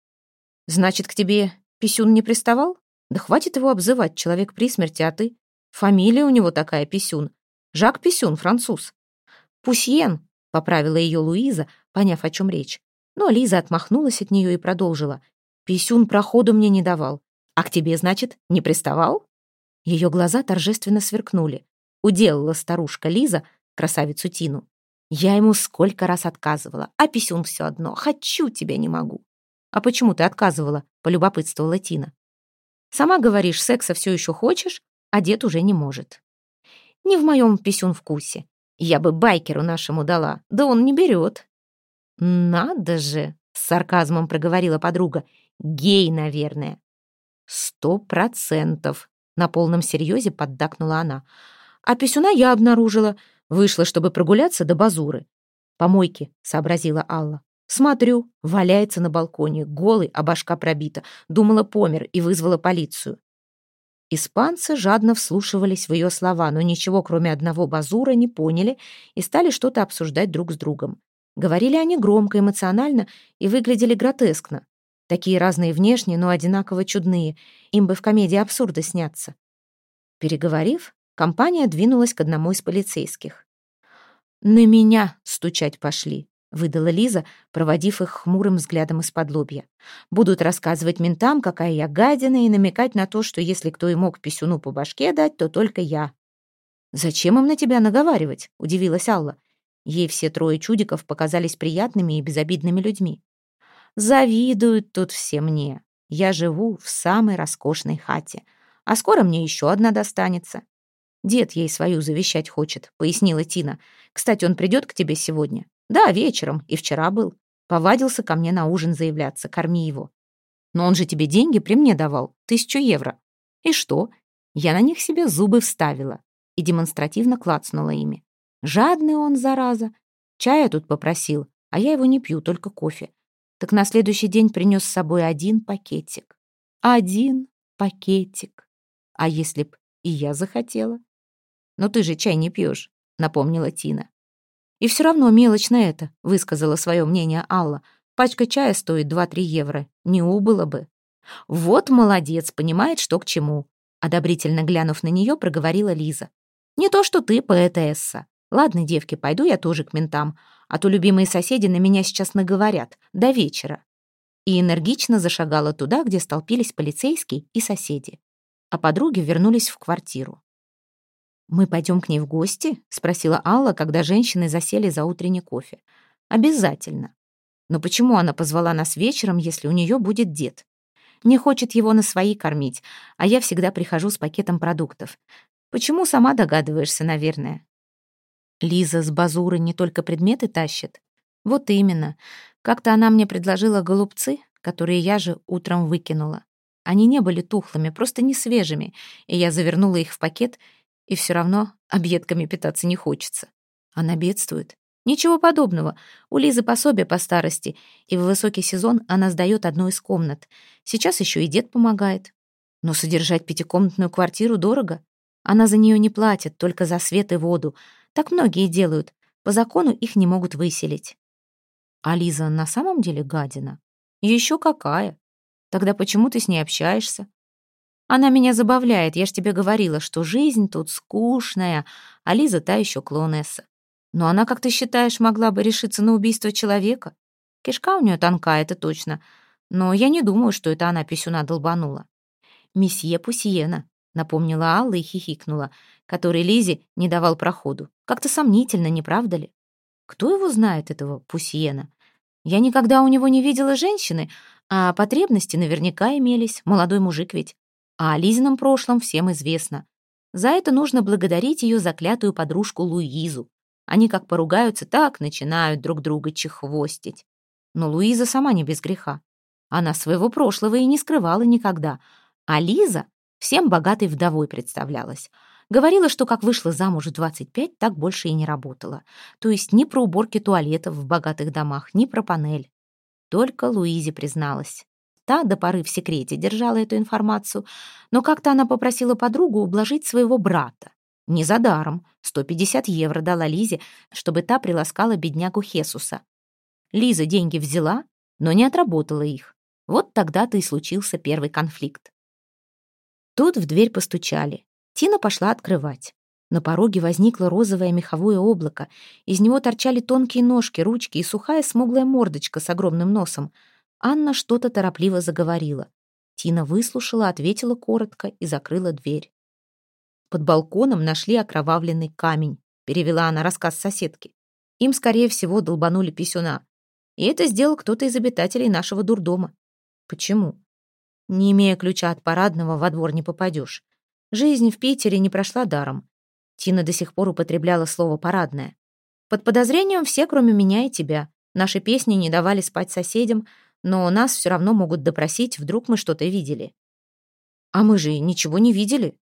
Значит, к тебе Писюн не приставал? Да хватит его обзывать, человек при смерти, а ты? Фамилия у него такая Писюн. Жак Писюн, француз. Пусьен, поправила ее Луиза, поняв, о чем речь. Но Лиза отмахнулась от нее и продолжила. Писюн проходу мне не давал. А к тебе, значит, не приставал? Ее глаза торжественно сверкнули. Уделала старушка Лиза красавицу Тину. Я ему сколько раз отказывала, а писюн все одно. Хочу тебя не могу. «А почему ты отказывала?» — полюбопытствовала Тина. «Сама говоришь, секса все еще хочешь, а дед уже не может». «Не в моем писюн вкусе. Я бы байкеру нашему дала, да он не берет». «Надо же!» — с сарказмом проговорила подруга. «Гей, наверное». «Сто процентов!» — на полном серьезе поддакнула она. «А писюна я обнаружила. Вышла, чтобы прогуляться до базуры». «Помойки», — сообразила Алла. Смотрю, валяется на балконе, голый, а башка пробита. Думала, помер и вызвала полицию. Испанцы жадно вслушивались в ее слова, но ничего, кроме одного базура, не поняли и стали что-то обсуждать друг с другом. Говорили они громко, эмоционально и выглядели гротескно. Такие разные внешне, но одинаково чудные. Им бы в комедии абсурда сняться. Переговорив, компания двинулась к одному из полицейских. «На меня стучать пошли», выдала Лиза, проводив их хмурым взглядом из-под лобья. «Будут рассказывать ментам, какая я гадина, и намекать на то, что если кто и мог писюну по башке дать, то только я». «Зачем им на тебя наговаривать?» — удивилась Алла. Ей все трое чудиков показались приятными и безобидными людьми. «Завидуют тут все мне. Я живу в самой роскошной хате. А скоро мне еще одна достанется. Дед ей свою завещать хочет», — пояснила Тина. «Кстати, он придет к тебе сегодня?» Да, вечером, и вчера был. Повадился ко мне на ужин заявляться, корми его. Но он же тебе деньги при мне давал, тысячу евро. И что? Я на них себе зубы вставила и демонстративно клацнула ими. Жадный он, зараза. Чая тут попросил, а я его не пью, только кофе. Так на следующий день принес с собой один пакетик. Один пакетик. А если б и я захотела? Но ты же чай не пьешь, напомнила Тина. «И все равно мелочь на это», — высказала свое мнение Алла. «Пачка чая стоит 2-3 евро. Не убыло бы». «Вот молодец, понимает, что к чему», — одобрительно глянув на нее, проговорила Лиза. «Не то, что ты, поэтесса. Ладно, девки, пойду я тоже к ментам, а то любимые соседи на меня сейчас наговорят. До вечера». И энергично зашагала туда, где столпились полицейские и соседи. А подруги вернулись в квартиру. «Мы пойдем к ней в гости?» — спросила Алла, когда женщины засели за утренний кофе. «Обязательно. Но почему она позвала нас вечером, если у нее будет дед? Не хочет его на свои кормить, а я всегда прихожу с пакетом продуктов. Почему, сама догадываешься, наверное?» Лиза с базуры не только предметы тащит. Вот именно. Как-то она мне предложила голубцы, которые я же утром выкинула. Они не были тухлыми, просто не свежими, и я завернула их в пакет и все равно объедками питаться не хочется. Она бедствует. Ничего подобного. У Лизы пособие по старости, и в высокий сезон она сдает одну из комнат. Сейчас еще и дед помогает. Но содержать пятикомнатную квартиру дорого. Она за нее не платит, только за свет и воду. Так многие делают. По закону их не могут выселить. А Лиза на самом деле гадина? Еще какая? Тогда почему ты с ней общаешься? Она меня забавляет, я ж тебе говорила, что жизнь тут скучная, а Лиза та еще клоунесса. Но она, как ты считаешь, могла бы решиться на убийство человека? Кишка у нее тонкая, это точно. Но я не думаю, что это она писюна долбанула. Месье Пусиена, напомнила Алла и хихикнула, который Лизе не давал проходу. Как-то сомнительно, не правда ли? Кто его знает, этого Пусьена? Я никогда у него не видела женщины, а потребности наверняка имелись, молодой мужик ведь. А о Лизином прошлом всем известно. За это нужно благодарить ее заклятую подружку Луизу. Они как поругаются, так начинают друг друга чехвостить. Но Луиза сама не без греха. Она своего прошлого и не скрывала никогда. А Лиза всем богатой вдовой представлялась. Говорила, что как вышла замуж в 25, так больше и не работала. То есть ни про уборки туалетов в богатых домах, ни про панель. Только Луизе призналась. Та до поры в секрете держала эту информацию, но как-то она попросила подругу ублажить своего брата. Не за даром. 150 евро дала Лизе, чтобы та приласкала беднягу Хесуса. Лиза деньги взяла, но не отработала их. Вот тогда-то и случился первый конфликт. Тут в дверь постучали. Тина пошла открывать. На пороге возникло розовое меховое облако. Из него торчали тонкие ножки, ручки и сухая смуглая мордочка с огромным носом. Анна что-то торопливо заговорила. Тина выслушала, ответила коротко и закрыла дверь. Под балконом нашли окровавленный камень, перевела она рассказ соседки. Им, скорее всего, долбанули писюна. И это сделал кто-то из обитателей нашего дурдома. Почему? Не имея ключа от парадного, во двор не попадешь. Жизнь в Питере не прошла даром. Тина до сих пор употребляла слово «парадное». Под подозрением все, кроме меня и тебя. Наши песни не давали спать соседям, но нас все равно могут допросить, вдруг мы что-то видели. А мы же ничего не видели.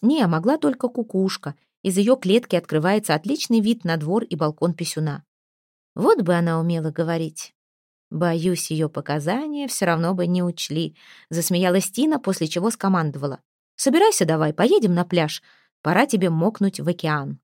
Не, могла только кукушка. Из ее клетки открывается отличный вид на двор и балкон писюна. Вот бы она умела говорить. Боюсь, ее показания все равно бы не учли. Засмеялась Тина, после чего скомандовала. «Собирайся давай, поедем на пляж. Пора тебе мокнуть в океан».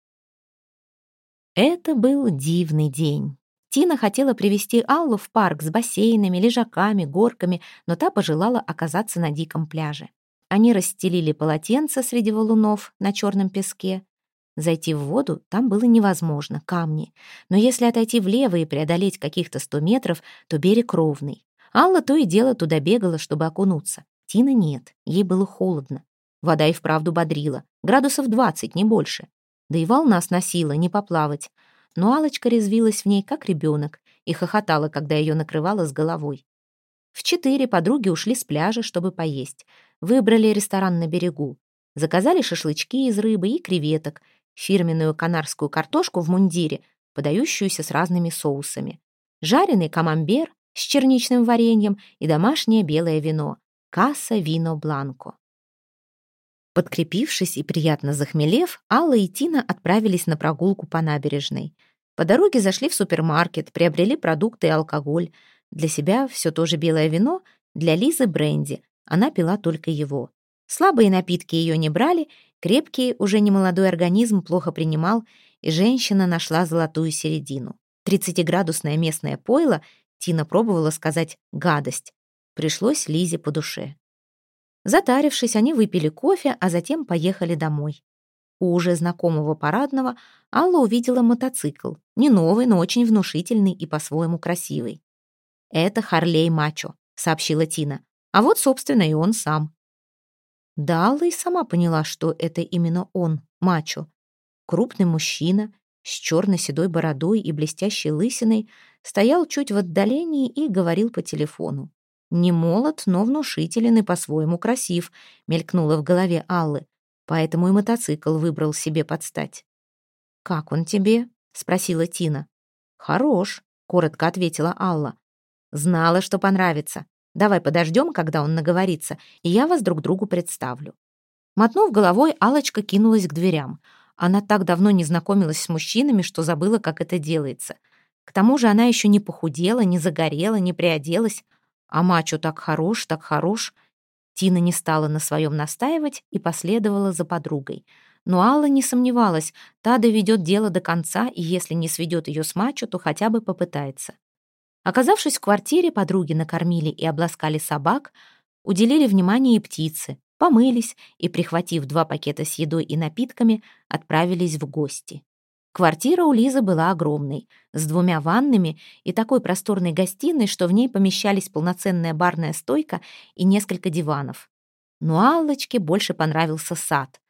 Это был дивный день. Тина хотела привести Аллу в парк с бассейнами, лежаками, горками, но та пожелала оказаться на диком пляже. Они расстелили полотенца среди валунов на черном песке. Зайти в воду там было невозможно, камни. Но если отойти влево и преодолеть каких-то сто метров, то берег ровный. Алла то и дело туда бегала, чтобы окунуться. Тина нет, ей было холодно. Вода и вправду бодрила. Градусов двадцать, не больше. Да и волна сносила, не поплавать. Но алочка резвилась в ней, как ребенок, и хохотала, когда ее накрывало с головой. В четыре подруги ушли с пляжа, чтобы поесть. Выбрали ресторан на берегу. Заказали шашлычки из рыбы и креветок, фирменную канарскую картошку в мундире, подающуюся с разными соусами, жареный камамбер с черничным вареньем и домашнее белое вино — касса вино бланко. Подкрепившись и приятно захмелев, Алла и Тина отправились на прогулку по набережной. По дороге зашли в супермаркет, приобрели продукты и алкоголь. Для себя все то же белое вино, для Лизы бренди. Она пила только его. Слабые напитки ее не брали, крепкий, уже не молодой организм плохо принимал, и женщина нашла золотую середину. Тридцатиградусное местное пойло, Тина пробовала сказать «гадость», пришлось Лизе по душе. Затарившись, они выпили кофе, а затем поехали домой. У уже знакомого парадного Алла увидела мотоцикл. Не новый, но очень внушительный и по-своему красивый. «Это Харлей Мачо», — сообщила Тина. «А вот, собственно, и он сам». Да, Алла и сама поняла, что это именно он, Мачо. Крупный мужчина с черно-седой бородой и блестящей лысиной стоял чуть в отдалении и говорил по телефону. Не молод, но внушителен и по-своему красив, мелькнуло в голове Аллы. Поэтому и мотоцикл выбрал себе подстать. «Как он тебе?» — спросила Тина. «Хорош», — коротко ответила Алла. «Знала, что понравится. Давай подождем, когда он наговорится, и я вас друг другу представлю». Мотнув головой, алочка кинулась к дверям. Она так давно не знакомилась с мужчинами, что забыла, как это делается. К тому же она еще не похудела, не загорела, не приоделась. А мачо так хорош, так хорош. Тина не стала на своем настаивать и последовала за подругой. Но Алла не сомневалась, та доведет дело до конца, и если не сведет ее с мачо, то хотя бы попытается. Оказавшись в квартире, подруги накормили и обласкали собак, уделили внимание и птице, помылись и, прихватив два пакета с едой и напитками, отправились в гости. Квартира у Лизы была огромной, с двумя ваннами и такой просторной гостиной, что в ней помещались полноценная барная стойка и несколько диванов. Но Аллочке больше понравился сад.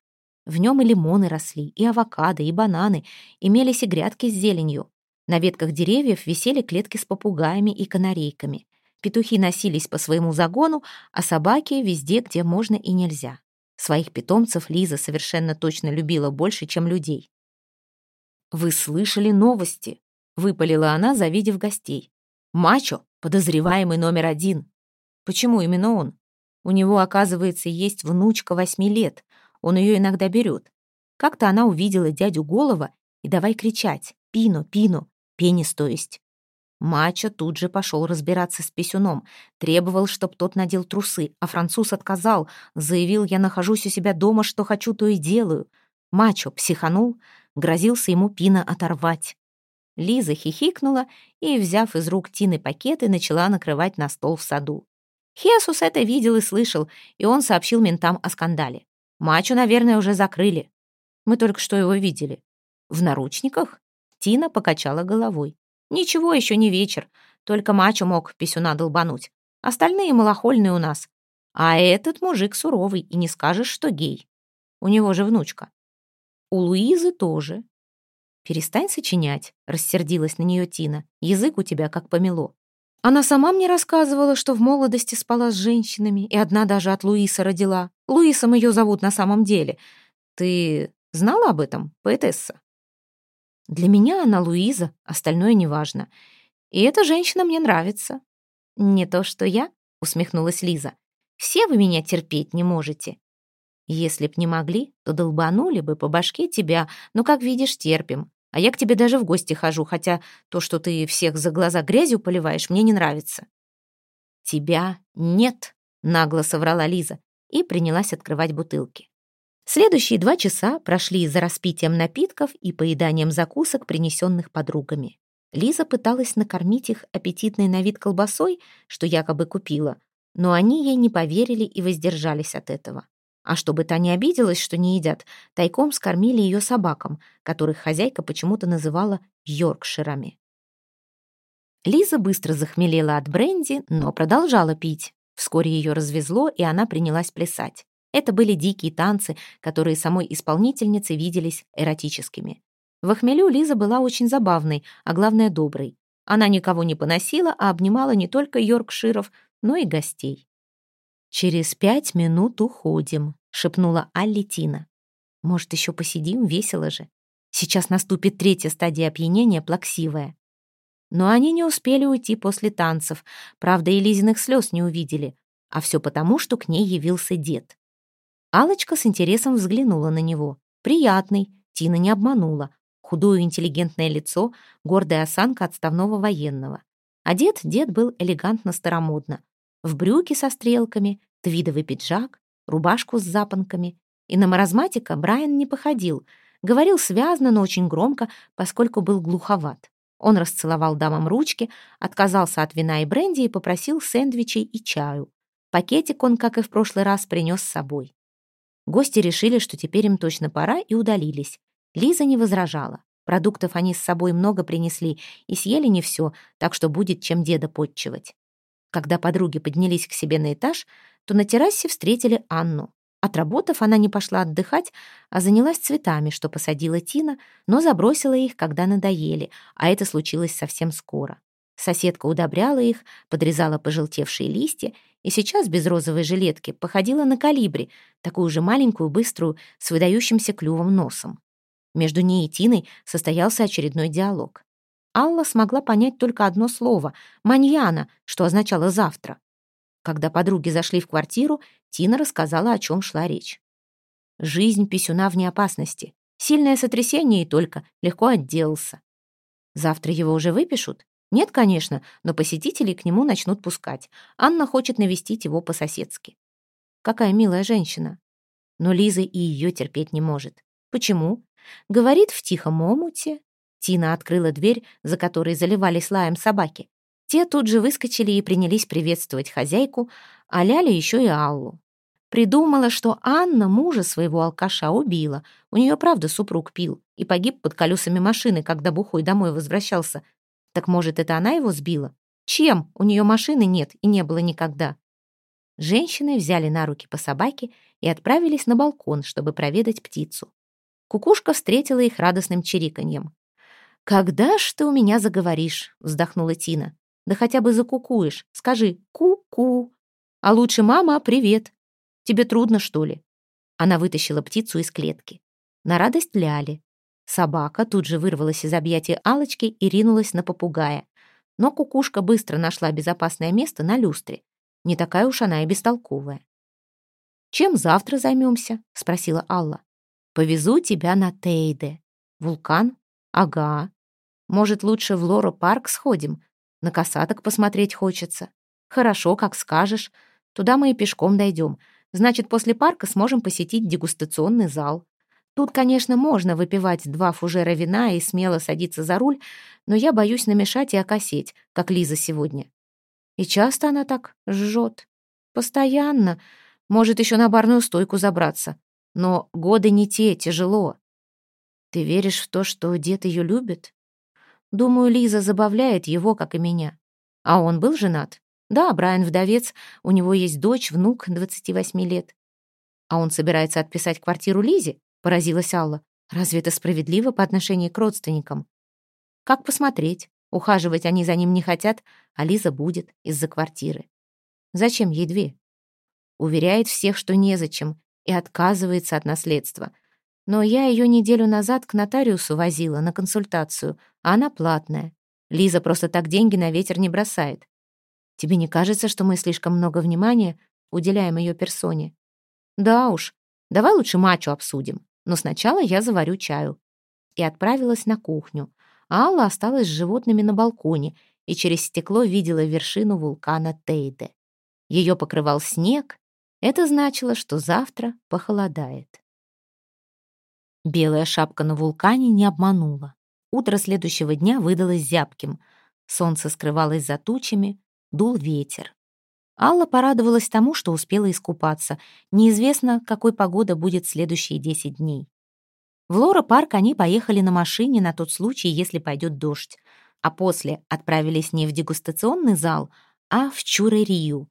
В нем и лимоны росли, и авокадо, и бананы, имелись и грядки с зеленью. На ветках деревьев висели клетки с попугаями и канарейками. Петухи носились по своему загону, а собаки везде, где можно и нельзя. Своих питомцев Лиза совершенно точно любила больше, чем людей. «Вы слышали новости?» — выпалила она, завидев гостей. «Мачо — подозреваемый номер один». «Почему именно он? У него, оказывается, есть внучка восьми лет. Он ее иногда берет. Как-то она увидела дядю Голова и давай кричать «Пино, Пино!» Пенис, то есть. Мачо тут же пошел разбираться с писюном, требовал, чтоб тот надел трусы, а француз отказал, заявил, я нахожусь у себя дома, что хочу, то и делаю. Мачо психанул, грозился ему пина оторвать. Лиза хихикнула и, взяв из рук Тины пакеты, начала накрывать на стол в саду. Хесус это видел и слышал, и он сообщил ментам о скандале. Мачо, наверное, уже закрыли. Мы только что его видели. В наручниках? Тина покачала головой. Ничего, еще не вечер. Только мачо мог писюна долбануть. Остальные малохольные у нас. А этот мужик суровый, и не скажешь, что гей. У него же внучка. У Луизы тоже. «Перестань сочинять», — рассердилась на нее Тина. «Язык у тебя как помело». Она сама мне рассказывала, что в молодости спала с женщинами, и одна даже от Луиса родила. Луисом ее зовут на самом деле. Ты знала об этом, поэтесса? Для меня она Луиза, остальное неважно. И эта женщина мне нравится. Не то, что я, усмехнулась Лиза. Все вы меня терпеть не можете. Если б не могли, то долбанули бы по башке тебя, но, как видишь, терпим. А я к тебе даже в гости хожу, хотя то, что ты всех за глаза грязью поливаешь, мне не нравится». «Тебя нет», — нагло соврала Лиза и принялась открывать бутылки. Следующие два часа прошли за распитием напитков и поеданием закусок, принесенных подругами. Лиза пыталась накормить их аппетитной на вид колбасой, что якобы купила, но они ей не поверили и воздержались от этого. А чтобы та не обиделась, что не едят, тайком скормили ее собакам, которых хозяйка почему-то называла йоркширами. Лиза быстро захмелела от бренди, но продолжала пить. Вскоре ее развезло, и она принялась плясать. Это были дикие танцы, которые самой исполнительнице виделись эротическими. В охмелю Лиза была очень забавной, а главное доброй. Она никого не поносила, а обнимала не только йоркширов, но и гостей. «Через пять минут уходим», — шепнула Алли Тина. «Может, еще посидим? Весело же. Сейчас наступит третья стадия опьянения, плаксивая». Но они не успели уйти после танцев, правда, и Лизиных слез не увидели, а все потому, что к ней явился дед. алочка с интересом взглянула на него. Приятный, Тина не обманула. Худое интеллигентное лицо, гордая осанка отставного военного. Одет дед был элегантно-старомодно в брюки со стрелками, твидовый пиджак, рубашку с запонками. И на маразматика Брайан не походил. Говорил связно, но очень громко, поскольку был глуховат. Он расцеловал дамам ручки, отказался от вина и бренди и попросил сэндвичей и чаю. Пакетик он, как и в прошлый раз, принес с собой. Гости решили, что теперь им точно пора, и удалились. Лиза не возражала. Продуктов они с собой много принесли и съели не все, так что будет чем деда подчивать. Когда подруги поднялись к себе на этаж, то на террасе встретили Анну. Отработав, она не пошла отдыхать, а занялась цветами, что посадила Тина, но забросила их, когда надоели, а это случилось совсем скоро. Соседка удобряла их, подрезала пожелтевшие листья, и сейчас без розовой жилетки походила на калибри, такую же маленькую, быструю, с выдающимся клювом носом. Между ней и Тиной состоялся очередной диалог. Алла смогла понять только одно слово — «маньяна», что означало «завтра». Когда подруги зашли в квартиру, Тина рассказала, о чем шла речь. Жизнь писюна вне опасности. Сильное сотрясение и только, легко отделался. Завтра его уже выпишут? Нет, конечно, но посетителей к нему начнут пускать. Анна хочет навестить его по-соседски. Какая милая женщина. Но Лиза и ее терпеть не может. Почему? Говорит в тихом омуте, Тина открыла дверь, за которой заливались лаем собаки. Те тут же выскочили и принялись приветствовать хозяйку, а Ляля еще и Аллу. Придумала, что Анна мужа своего алкаша убила. У нее, правда, супруг пил и погиб под колесами машины, когда бухой домой возвращался. Так может, это она его сбила? Чем? У нее машины нет и не было никогда. Женщины взяли на руки по собаке и отправились на балкон, чтобы проведать птицу. Кукушка встретила их радостным чириканьем. «Когда ж ты у меня заговоришь?» — вздохнула Тина. «Да хотя бы закукуешь. Скажи «ку-ку». А лучше «мама, привет». Тебе трудно, что ли?» Она вытащила птицу из клетки. На радость Ляли. Собака тут же вырвалась из объятия алочки и ринулась на попугая. Но кукушка быстро нашла безопасное место на люстре. Не такая уж она и бестолковая. «Чем завтра займемся?» — спросила Алла. «Повезу тебя на Тейде. Вулкан? Ага. Может, лучше в Лоро-парк сходим? На косаток посмотреть хочется. Хорошо, как скажешь. Туда мы и пешком дойдем. Значит, после парка сможем посетить дегустационный зал. Тут, конечно, можно выпивать два фужера вина и смело садиться за руль, но я боюсь намешать и окосеть, как Лиза сегодня. И часто она так жжет. Постоянно. Может, еще на барную стойку забраться. Но годы не те, тяжело. Ты веришь в то, что дед ее любит? Думаю, Лиза забавляет его, как и меня. А он был женат? Да, Брайан вдовец, у него есть дочь, внук 28 лет. А он собирается отписать квартиру Лизе? Поразилась Алла. Разве это справедливо по отношению к родственникам? Как посмотреть? Ухаживать они за ним не хотят, а Лиза будет из-за квартиры. Зачем ей две? Уверяет всех, что незачем, и отказывается от наследства. Но я ее неделю назад к нотариусу возила на консультацию, а она платная. Лиза просто так деньги на ветер не бросает. Тебе не кажется, что мы слишком много внимания уделяем ее персоне? Да уж, давай лучше мачо обсудим, но сначала я заварю чаю. И отправилась на кухню. Алла осталась с животными на балконе и через стекло видела вершину вулкана Тейде. Ее покрывал снег. Это значило, что завтра похолодает. Белая шапка на вулкане не обманула. Утро следующего дня выдалось зябким. Солнце скрывалось за тучами, дул ветер. Алла порадовалась тому, что успела искупаться. Неизвестно, какой погода будет следующие десять дней. В Лора-парк они поехали на машине на тот случай, если пойдет дождь, а после отправились не в дегустационный зал, а в чурерию.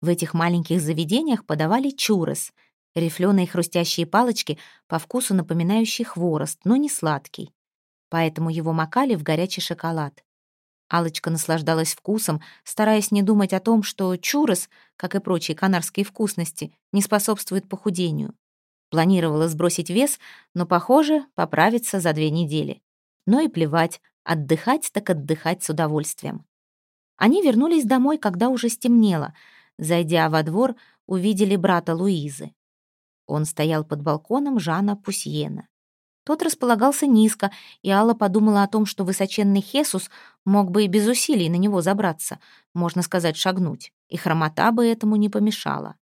В этих маленьких заведениях подавали чурес — рифленые хрустящие палочки, по вкусу напоминающие хворост, но не сладкий. Поэтому его макали в горячий шоколад алочка наслаждалась вкусом, стараясь не думать о том, что чурос, как и прочие канарские вкусности, не способствует похудению. Планировала сбросить вес, но, похоже, поправиться за две недели. Но и плевать, отдыхать так отдыхать с удовольствием. Они вернулись домой, когда уже стемнело. Зайдя во двор, увидели брата Луизы. Он стоял под балконом Жана Пусьена. Тот располагался низко, и Алла подумала о том, что высоченный Хесус мог бы и без усилий на него забраться, можно сказать, шагнуть, и хромота бы этому не помешала.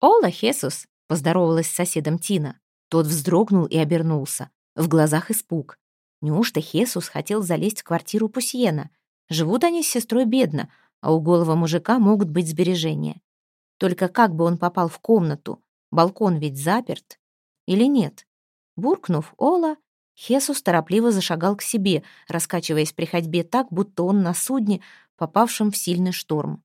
«Ола, Хесус!» — поздоровалась с соседом Тина. Тот вздрогнул и обернулся. В глазах испуг. Неужто Хесус хотел залезть в квартиру Пусьена? Живут они с сестрой бедно, а у голого мужика могут быть сбережения. Только как бы он попал в комнату? Балкон ведь заперт. Или нет? Буркнув Ола, Хесус торопливо зашагал к себе, раскачиваясь при ходьбе так, будто он на судне, попавшем в сильный шторм.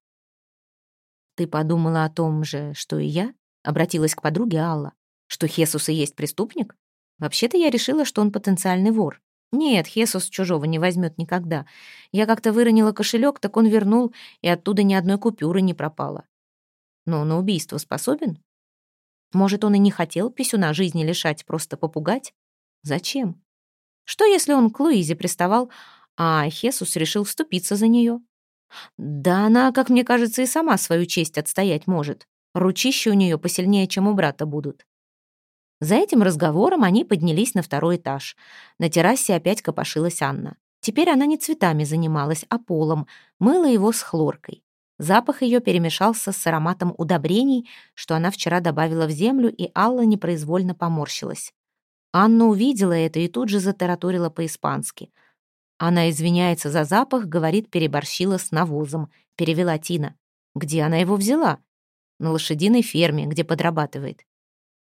«Ты подумала о том же, что и я?» — обратилась к подруге Алла. «Что Хесус и есть преступник? Вообще-то я решила, что он потенциальный вор. Нет, Хесус чужого не возьмет никогда. Я как-то выронила кошелек, так он вернул, и оттуда ни одной купюры не пропало. Но на убийство способен? Может, он и не хотел писюна жизни лишать, просто попугать? Зачем? Что, если он к Луизе приставал, а Хесус решил вступиться за нее? Да она, как мне кажется, и сама свою честь отстоять может. Ручища у нее посильнее, чем у брата будут. За этим разговором они поднялись на второй этаж. На террасе опять копошилась Анна. Теперь она не цветами занималась, а полом, мыла его с хлоркой. Запах ее перемешался с ароматом удобрений, что она вчера добавила в землю, и Алла непроизвольно поморщилась. Анна увидела это и тут же затараторила по-испански. Она извиняется за запах, говорит, переборщила с навозом, перевела Тина. Где она его взяла? На лошадиной ферме, где подрабатывает.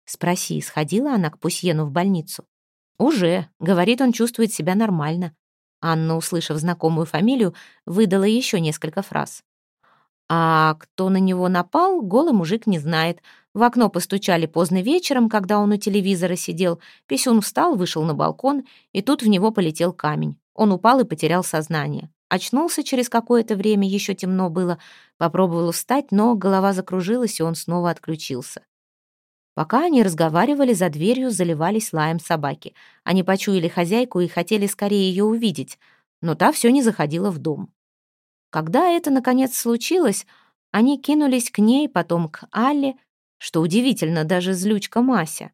Спроси, сходила она к Пусьену в больницу? Уже, говорит, он чувствует себя нормально. Анна, услышав знакомую фамилию, выдала еще несколько фраз. А кто на него напал, голый мужик не знает. В окно постучали поздно вечером, когда он у телевизора сидел. Писюн встал, вышел на балкон, и тут в него полетел камень. Он упал и потерял сознание. Очнулся через какое-то время, еще темно было. Попробовал встать, но голова закружилась, и он снова отключился. Пока они разговаривали, за дверью заливались лаем собаки. Они почуяли хозяйку и хотели скорее ее увидеть, но та все не заходила в дом. Когда это, наконец, случилось, они кинулись к ней, потом к Алле, что удивительно, даже злючка Мася.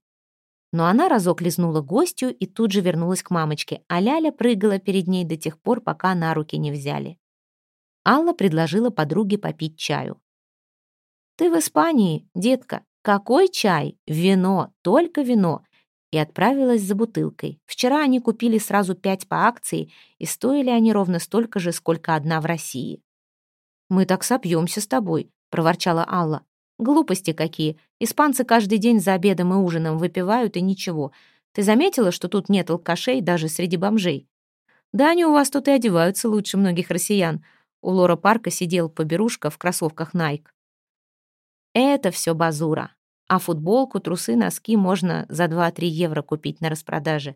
Но она разок лизнула гостью и тут же вернулась к мамочке, а Ляля прыгала перед ней до тех пор, пока на руки не взяли. Алла предложила подруге попить чаю. «Ты в Испании, детка. Какой чай? Вино, только вино!» И отправилась за бутылкой. Вчера они купили сразу пять по акции, и стоили они ровно столько же, сколько одна в России. «Мы так сопьемся с тобой», — проворчала Алла. Глупости какие. Испанцы каждый день за обедом и ужином выпивают, и ничего. Ты заметила, что тут нет алкашей даже среди бомжей? Да они у вас тут и одеваются лучше многих россиян. У Лора Парка сидел поберушка в кроссовках Nike. Это все базура. А футболку, трусы, носки можно за 2-3 евро купить на распродаже.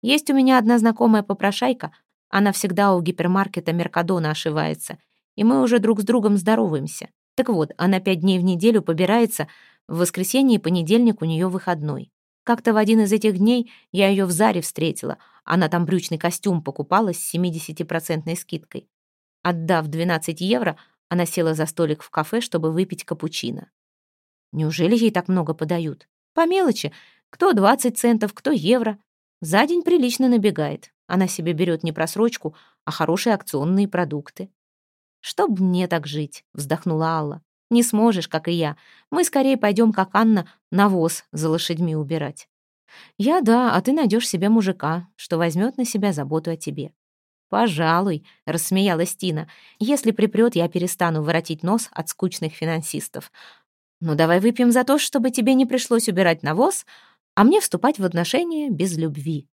Есть у меня одна знакомая попрошайка. Она всегда у гипермаркета Меркадона ошивается. И мы уже друг с другом здороваемся. Так вот, она пять дней в неделю побирается, в воскресенье и понедельник у нее выходной. Как-то в один из этих дней я ее в Заре встретила. Она там брючный костюм покупала с 70% скидкой. Отдав 12 евро, она села за столик в кафе, чтобы выпить капучино. Неужели ей так много подают? По мелочи. Кто 20 центов, кто евро. За день прилично набегает. Она себе берет не просрочку, а хорошие акционные продукты. «Чтоб мне так жить», — вздохнула Алла. «Не сможешь, как и я. Мы скорее пойдем, как Анна, навоз за лошадьми убирать». «Я да, а ты найдешь себе мужика, что возьмет на себя заботу о тебе». «Пожалуй», — рассмеялась Тина. «Если припрет, я перестану воротить нос от скучных финансистов. Ну, давай выпьем за то, чтобы тебе не пришлось убирать навоз, а мне вступать в отношения без любви».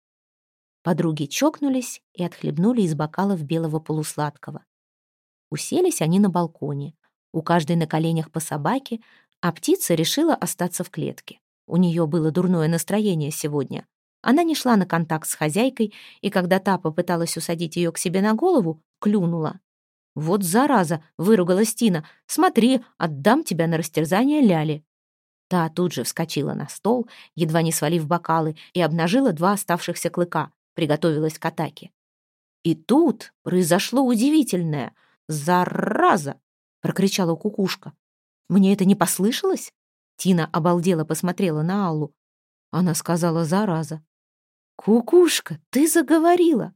Подруги чокнулись и отхлебнули из бокалов белого полусладкого. Уселись они на балконе. У каждой на коленях по собаке, а птица решила остаться в клетке. У нее было дурное настроение сегодня. Она не шла на контакт с хозяйкой, и когда та попыталась усадить ее к себе на голову, клюнула. «Вот зараза!» — выругалась Тина. «Смотри, отдам тебя на растерзание Ляли». Та тут же вскочила на стол, едва не свалив бокалы, и обнажила два оставшихся клыка, приготовилась к атаке. И тут произошло удивительное — «Зараза!» — прокричала кукушка. «Мне это не послышалось?» Тина обалдела посмотрела на Аллу. Она сказала «зараза». «Кукушка, ты заговорила!»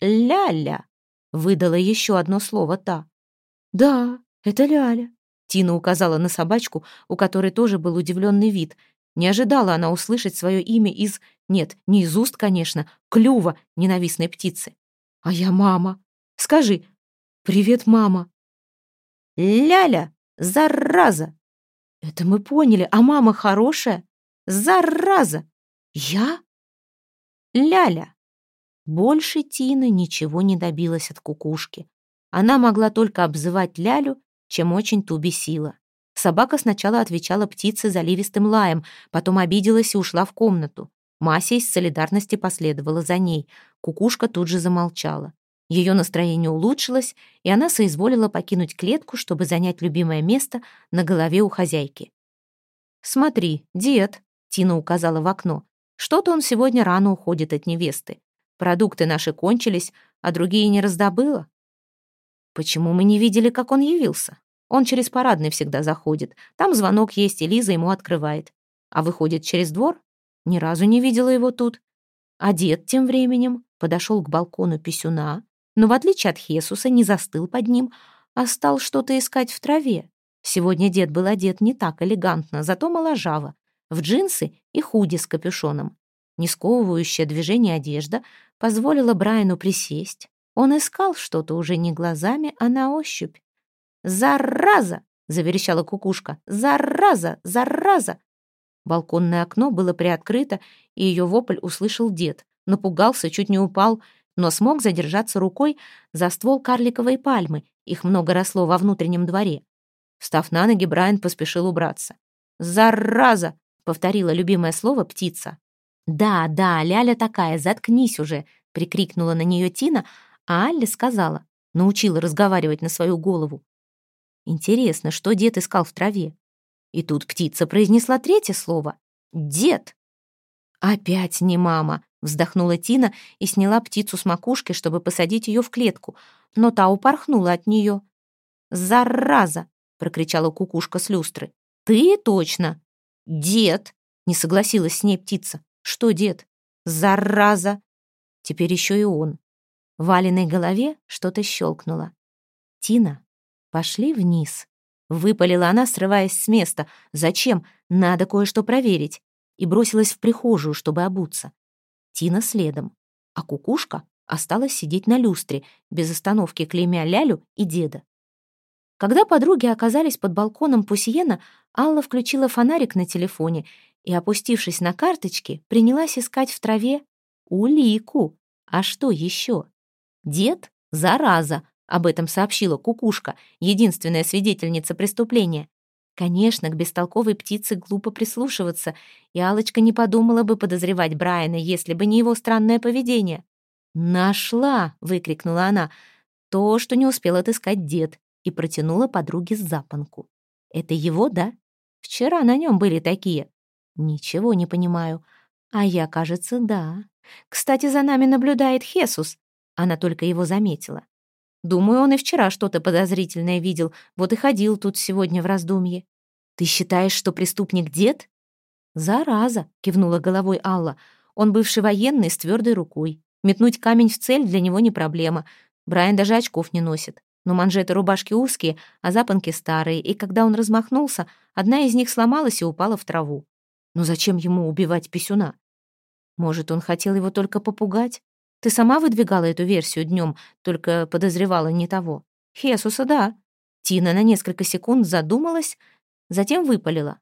«Ля-ля!» — выдала еще одно слово та. «Да, это Ляля», — Тина указала на собачку, у которой тоже был удивленный вид. Не ожидала она услышать свое имя из... Нет, не из уст, конечно, клюва ненавистной птицы. «А я мама. Скажи, «Привет, мама!» «Ляля! Зараза!» «Это мы поняли, а мама хорошая?» «Зараза! Я?» «Ляля!» Больше Тина ничего не добилась от кукушки. Она могла только обзывать Лялю, чем очень ту бесила. Собака сначала отвечала птице заливистым лаем, потом обиделась и ушла в комнату. Мася из солидарности последовала за ней. Кукушка тут же замолчала. Ее настроение улучшилось, и она соизволила покинуть клетку, чтобы занять любимое место на голове у хозяйки. «Смотри, дед», — Тина указала в окно, «что-то он сегодня рано уходит от невесты. Продукты наши кончились, а другие не раздобыла». «Почему мы не видели, как он явился? Он через парадный всегда заходит. Там звонок есть, и Лиза ему открывает. А выходит через двор? Ни разу не видела его тут. А дед тем временем подошел к балкону писюна, но в отличие от Хесуса не застыл под ним, а стал что-то искать в траве. Сегодня дед был одет не так элегантно, зато моложаво, в джинсы и худи с капюшоном. Несковывающее движение одежда позволило Брайану присесть. Он искал что-то уже не глазами, а на ощупь. «Зараза!» — заверещала кукушка. «Зараза! Зараза!» Балконное окно было приоткрыто, и ее вопль услышал дед. Напугался, чуть не упал, но смог задержаться рукой за ствол карликовой пальмы, их много росло во внутреннем дворе. Встав на ноги, Брайан поспешил убраться. «Зараза!» — повторила любимое слово птица. «Да, да, Ляля такая, заткнись уже!» — прикрикнула на нее Тина, а Алли сказала, научила разговаривать на свою голову. Интересно, что дед искал в траве? И тут птица произнесла третье слово. «Дед!» «Опять не мама!» — вздохнула Тина и сняла птицу с макушки, чтобы посадить ее в клетку, но та упорхнула от нее. «Зараза!» — прокричала кукушка с люстры. «Ты точно!» «Дед!» — не согласилась с ней птица. «Что, дед?» «Зараза!» Теперь еще и он. В Валиной голове что-то щелкнуло. «Тина, пошли вниз!» Выпалила она, срываясь с места. «Зачем? Надо кое-что проверить!» И бросилась в прихожую, чтобы обуться. Тина следом. А кукушка осталась сидеть на люстре, без остановки клеймя Лялю и деда. Когда подруги оказались под балконом Пусиена, Алла включила фонарик на телефоне и, опустившись на карточки, принялась искать в траве улику. А что еще? Дед — зараза, об этом сообщила Кукушка, единственная свидетельница преступления. Конечно, к бестолковой птице глупо прислушиваться, и алочка не подумала бы подозревать Брайана, если бы не его странное поведение. «Нашла!» — выкрикнула она. То, что не успел отыскать дед и протянула подруге запонку. «Это его, да? Вчера на нем были такие». «Ничего не понимаю. А я, кажется, да. Кстати, за нами наблюдает Хесус». Она только его заметила. Думаю, он и вчера что-то подозрительное видел, вот и ходил тут сегодня в раздумье. Ты считаешь, что преступник дед? Зараза, кивнула головой Алла. Он бывший военный с твердой рукой. Метнуть камень в цель для него не проблема. Брайан даже очков не носит но манжеты рубашки узкие, а запонки старые, и когда он размахнулся, одна из них сломалась и упала в траву. Но зачем ему убивать писюна? Может, он хотел его только попугать? Ты сама выдвигала эту версию днем, только подозревала не того. Хесуса, да. Тина на несколько секунд задумалась, затем выпалила.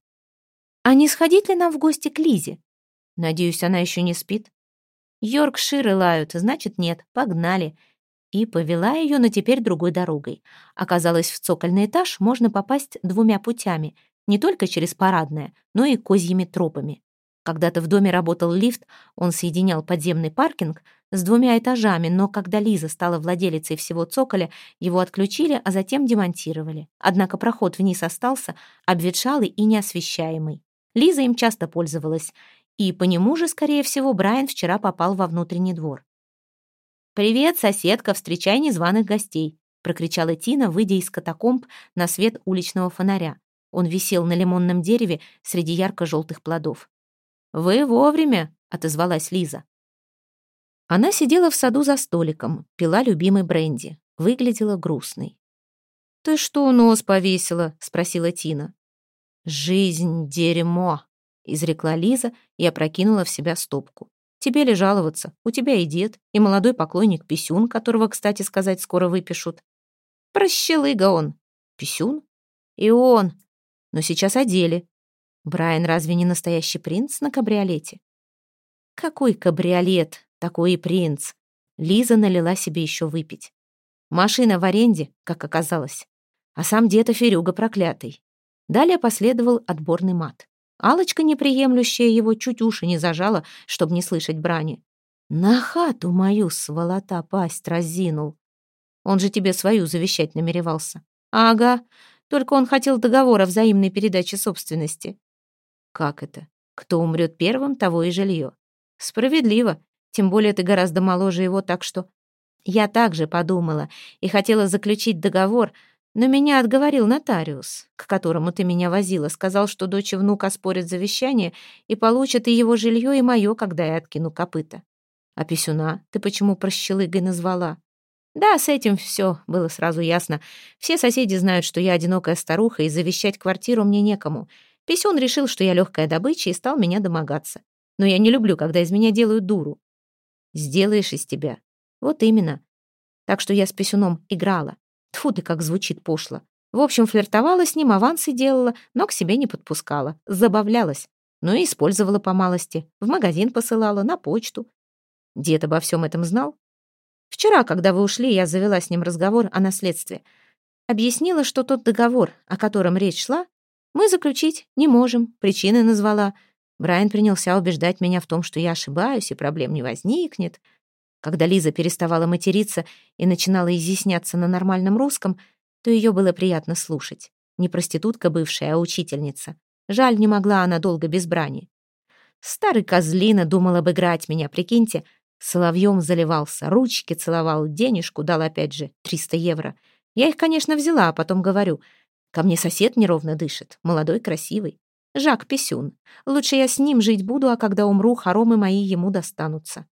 А не сходить ли нам в гости к Лизе? Надеюсь, она еще не спит. Йоркширы лают, значит, нет. Погнали и повела ее, но теперь другой дорогой. Оказалось, в цокольный этаж можно попасть двумя путями, не только через парадное, но и козьими тропами. Когда-то в доме работал лифт, он соединял подземный паркинг с двумя этажами, но когда Лиза стала владелицей всего цоколя, его отключили, а затем демонтировали. Однако проход вниз остался, обветшалый и неосвещаемый. Лиза им часто пользовалась, и по нему же, скорее всего, Брайан вчера попал во внутренний двор. «Привет, соседка, встречай незваных гостей», — прокричала Тина, выйдя из катакомб на свет уличного фонаря. Он висел на лимонном дереве среди ярко-желтых плодов. «Вы вовремя», — отозвалась Лиза. Она сидела в саду за столиком, пила любимый бренди, выглядела грустной. «Ты что нос повесила?» — спросила Тина. «Жизнь — дерьмо», — изрекла Лиза и опрокинула в себя стопку. Тебе ли жаловаться? У тебя и дед, и молодой поклонник Писюн, которого, кстати сказать, скоро выпишут. Прощелыга он. Писюн? И он. Но сейчас одели. Брайан разве не настоящий принц на кабриолете? Какой кабриолет, такой и принц. Лиза налила себе еще выпить. Машина в аренде, как оказалось. А сам дед Ферюга проклятый. Далее последовал отборный мат алочка неприемлющая его, чуть уши не зажала, чтобы не слышать брани. «На хату мою сволота пасть разинул. Он же тебе свою завещать намеревался». «Ага, только он хотел договор о взаимной передаче собственности». «Как это? Кто умрет первым, того и жилье». «Справедливо, тем более ты гораздо моложе его, так что...» Я также подумала и хотела заключить договор, но меня отговорил нотариус, к которому ты меня возила, сказал, что дочь и внук оспорят завещание и получат и его жилье, и мое, когда я откину копыта. А писюна ты почему прощелыгой назвала? Да, с этим все было сразу ясно. Все соседи знают, что я одинокая старуха, и завещать квартиру мне некому. Писюн решил, что я легкая добыча, и стал меня домогаться. Но я не люблю, когда из меня делают дуру. Сделаешь из тебя. Вот именно. Так что я с писюном играла. Тфу ты, как звучит пошло. В общем, флиртовала с ним, авансы делала, но к себе не подпускала. Забавлялась. Ну и использовала по малости. В магазин посылала, на почту. Дед обо всем этом знал? Вчера, когда вы ушли, я завела с ним разговор о наследстве. Объяснила, что тот договор, о котором речь шла, мы заключить не можем, причины назвала. Брайан принялся убеждать меня в том, что я ошибаюсь и проблем не возникнет. Когда Лиза переставала материться и начинала изъясняться на нормальном русском, то ее было приятно слушать. Не проститутка бывшая, а учительница. Жаль, не могла она долго без брани. Старый козлина думал обыграть меня, прикиньте. Соловьем заливался, ручки целовал, денежку дал опять же 300 евро. Я их, конечно, взяла, а потом говорю, ко мне сосед неровно дышит, молодой, красивый. Жак Писюн. Лучше я с ним жить буду, а когда умру, хоромы мои ему достанутся.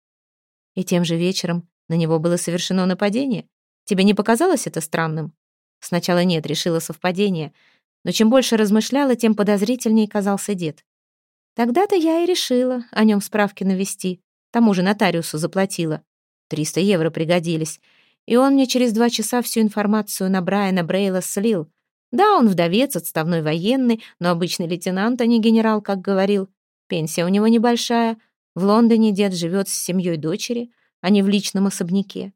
И тем же вечером на него было совершено нападение. Тебе не показалось это странным? Сначала нет, решила совпадение. Но чем больше размышляла, тем подозрительнее казался дед. Тогда-то я и решила о нем справки навести. Тому же нотариусу заплатила. Триста евро пригодились. И он мне через два часа всю информацию на Брайана Брейла слил. Да, он вдовец, отставной военный, но обычный лейтенант, а не генерал, как говорил. Пенсия у него небольшая. В Лондоне дед живет с семьей дочери, а не в личном особняке.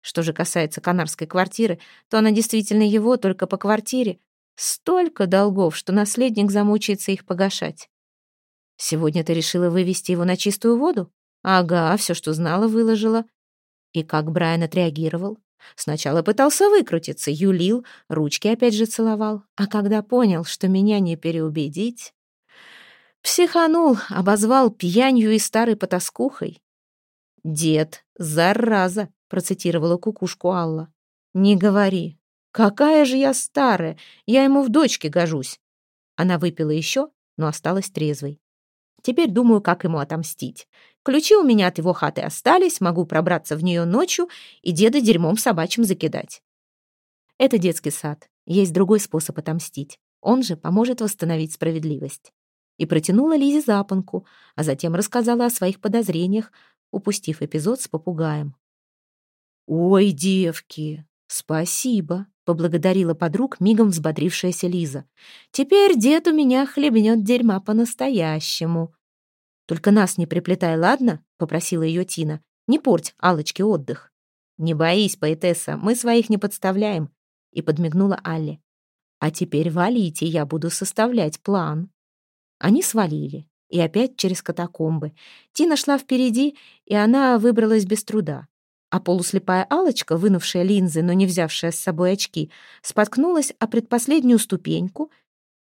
Что же касается канарской квартиры, то она действительно его, только по квартире. Столько долгов, что наследник замучается их погашать. Сегодня ты решила вывести его на чистую воду? Ага, все, что знала, выложила. И как Брайан отреагировал? Сначала пытался выкрутиться, юлил, ручки опять же целовал. А когда понял, что меня не переубедить... Психанул, обозвал пьянью и старой потаскухой. «Дед, зараза!» — процитировала кукушку Алла. «Не говори. Какая же я старая! Я ему в дочке гожусь!» Она выпила еще, но осталась трезвой. Теперь думаю, как ему отомстить. Ключи у меня от его хаты остались, могу пробраться в нее ночью и деда дерьмом собачьим закидать. Это детский сад. Есть другой способ отомстить. Он же поможет восстановить справедливость. И протянула Лизе запонку, а затем рассказала о своих подозрениях, упустив эпизод с попугаем. «Ой, девки, спасибо!» — поблагодарила подруг мигом взбодрившаяся Лиза. «Теперь дед у меня хлебнет дерьма по-настоящему». «Только нас не приплетай, ладно?» — попросила ее Тина. «Не порть Аллочке отдых». «Не боись, поэтесса, мы своих не подставляем», — и подмигнула Алле. «А теперь валите, я буду составлять план». Они свалили, и опять через катакомбы. Тина шла впереди, и она выбралась без труда а полуслепая алочка вынувшая линзы, но не взявшая с собой очки, споткнулась о предпоследнюю ступеньку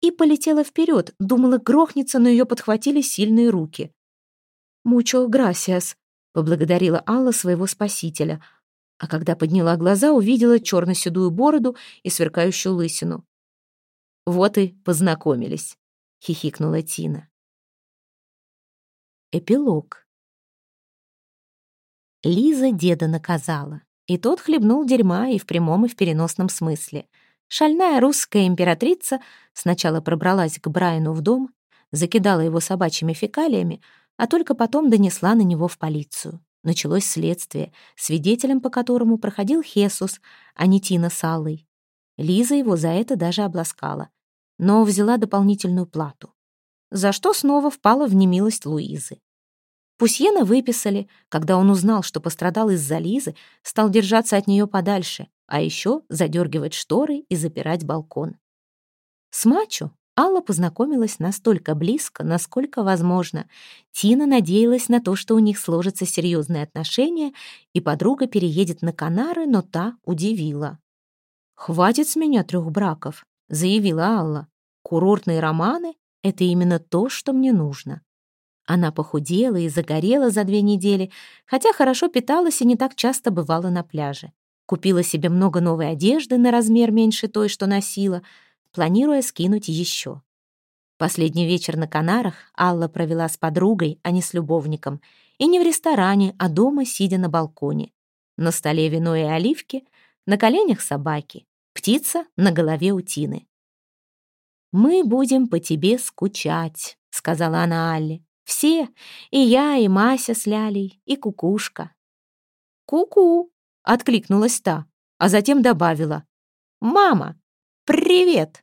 и полетела вперед, думала, грохнется, но ее подхватили сильные руки. «Мучо грасиас», — поблагодарила Алла своего спасителя, а когда подняла глаза, увидела черно-седую бороду и сверкающую лысину. «Вот и познакомились», — хихикнула Тина. Эпилог. Лиза деда наказала, и тот хлебнул дерьма и в прямом, и в переносном смысле. Шальная русская императрица сначала пробралась к Брайану в дом, закидала его собачьими фекалиями, а только потом донесла на него в полицию. Началось следствие, свидетелем по которому проходил Хесус, а не Тина с Аллой. Лиза его за это даже обласкала, но взяла дополнительную плату, за что снова впала в немилость Луизы. Пусьена выписали. Когда он узнал, что пострадал из-за Лизы, стал держаться от нее подальше, а еще задергивать шторы и запирать балкон. С Мачо Алла познакомилась настолько близко, насколько возможно. Тина надеялась на то, что у них сложатся серьезные отношения, и подруга переедет на Канары, но та удивила. «Хватит с меня трех браков», — заявила Алла. «Курортные романы — это именно то, что мне нужно». Она похудела и загорела за две недели, хотя хорошо питалась и не так часто бывала на пляже. Купила себе много новой одежды на размер меньше той, что носила, планируя скинуть еще. Последний вечер на Канарах Алла провела с подругой, а не с любовником. И не в ресторане, а дома, сидя на балконе. На столе вино и оливки, на коленях собаки, птица на голове утины. «Мы будем по тебе скучать», — сказала она Алле. Все, и я, и Мася с Лялей, и Кукушка. «Ку-ку!» — откликнулась та, а затем добавила. «Мама, привет!»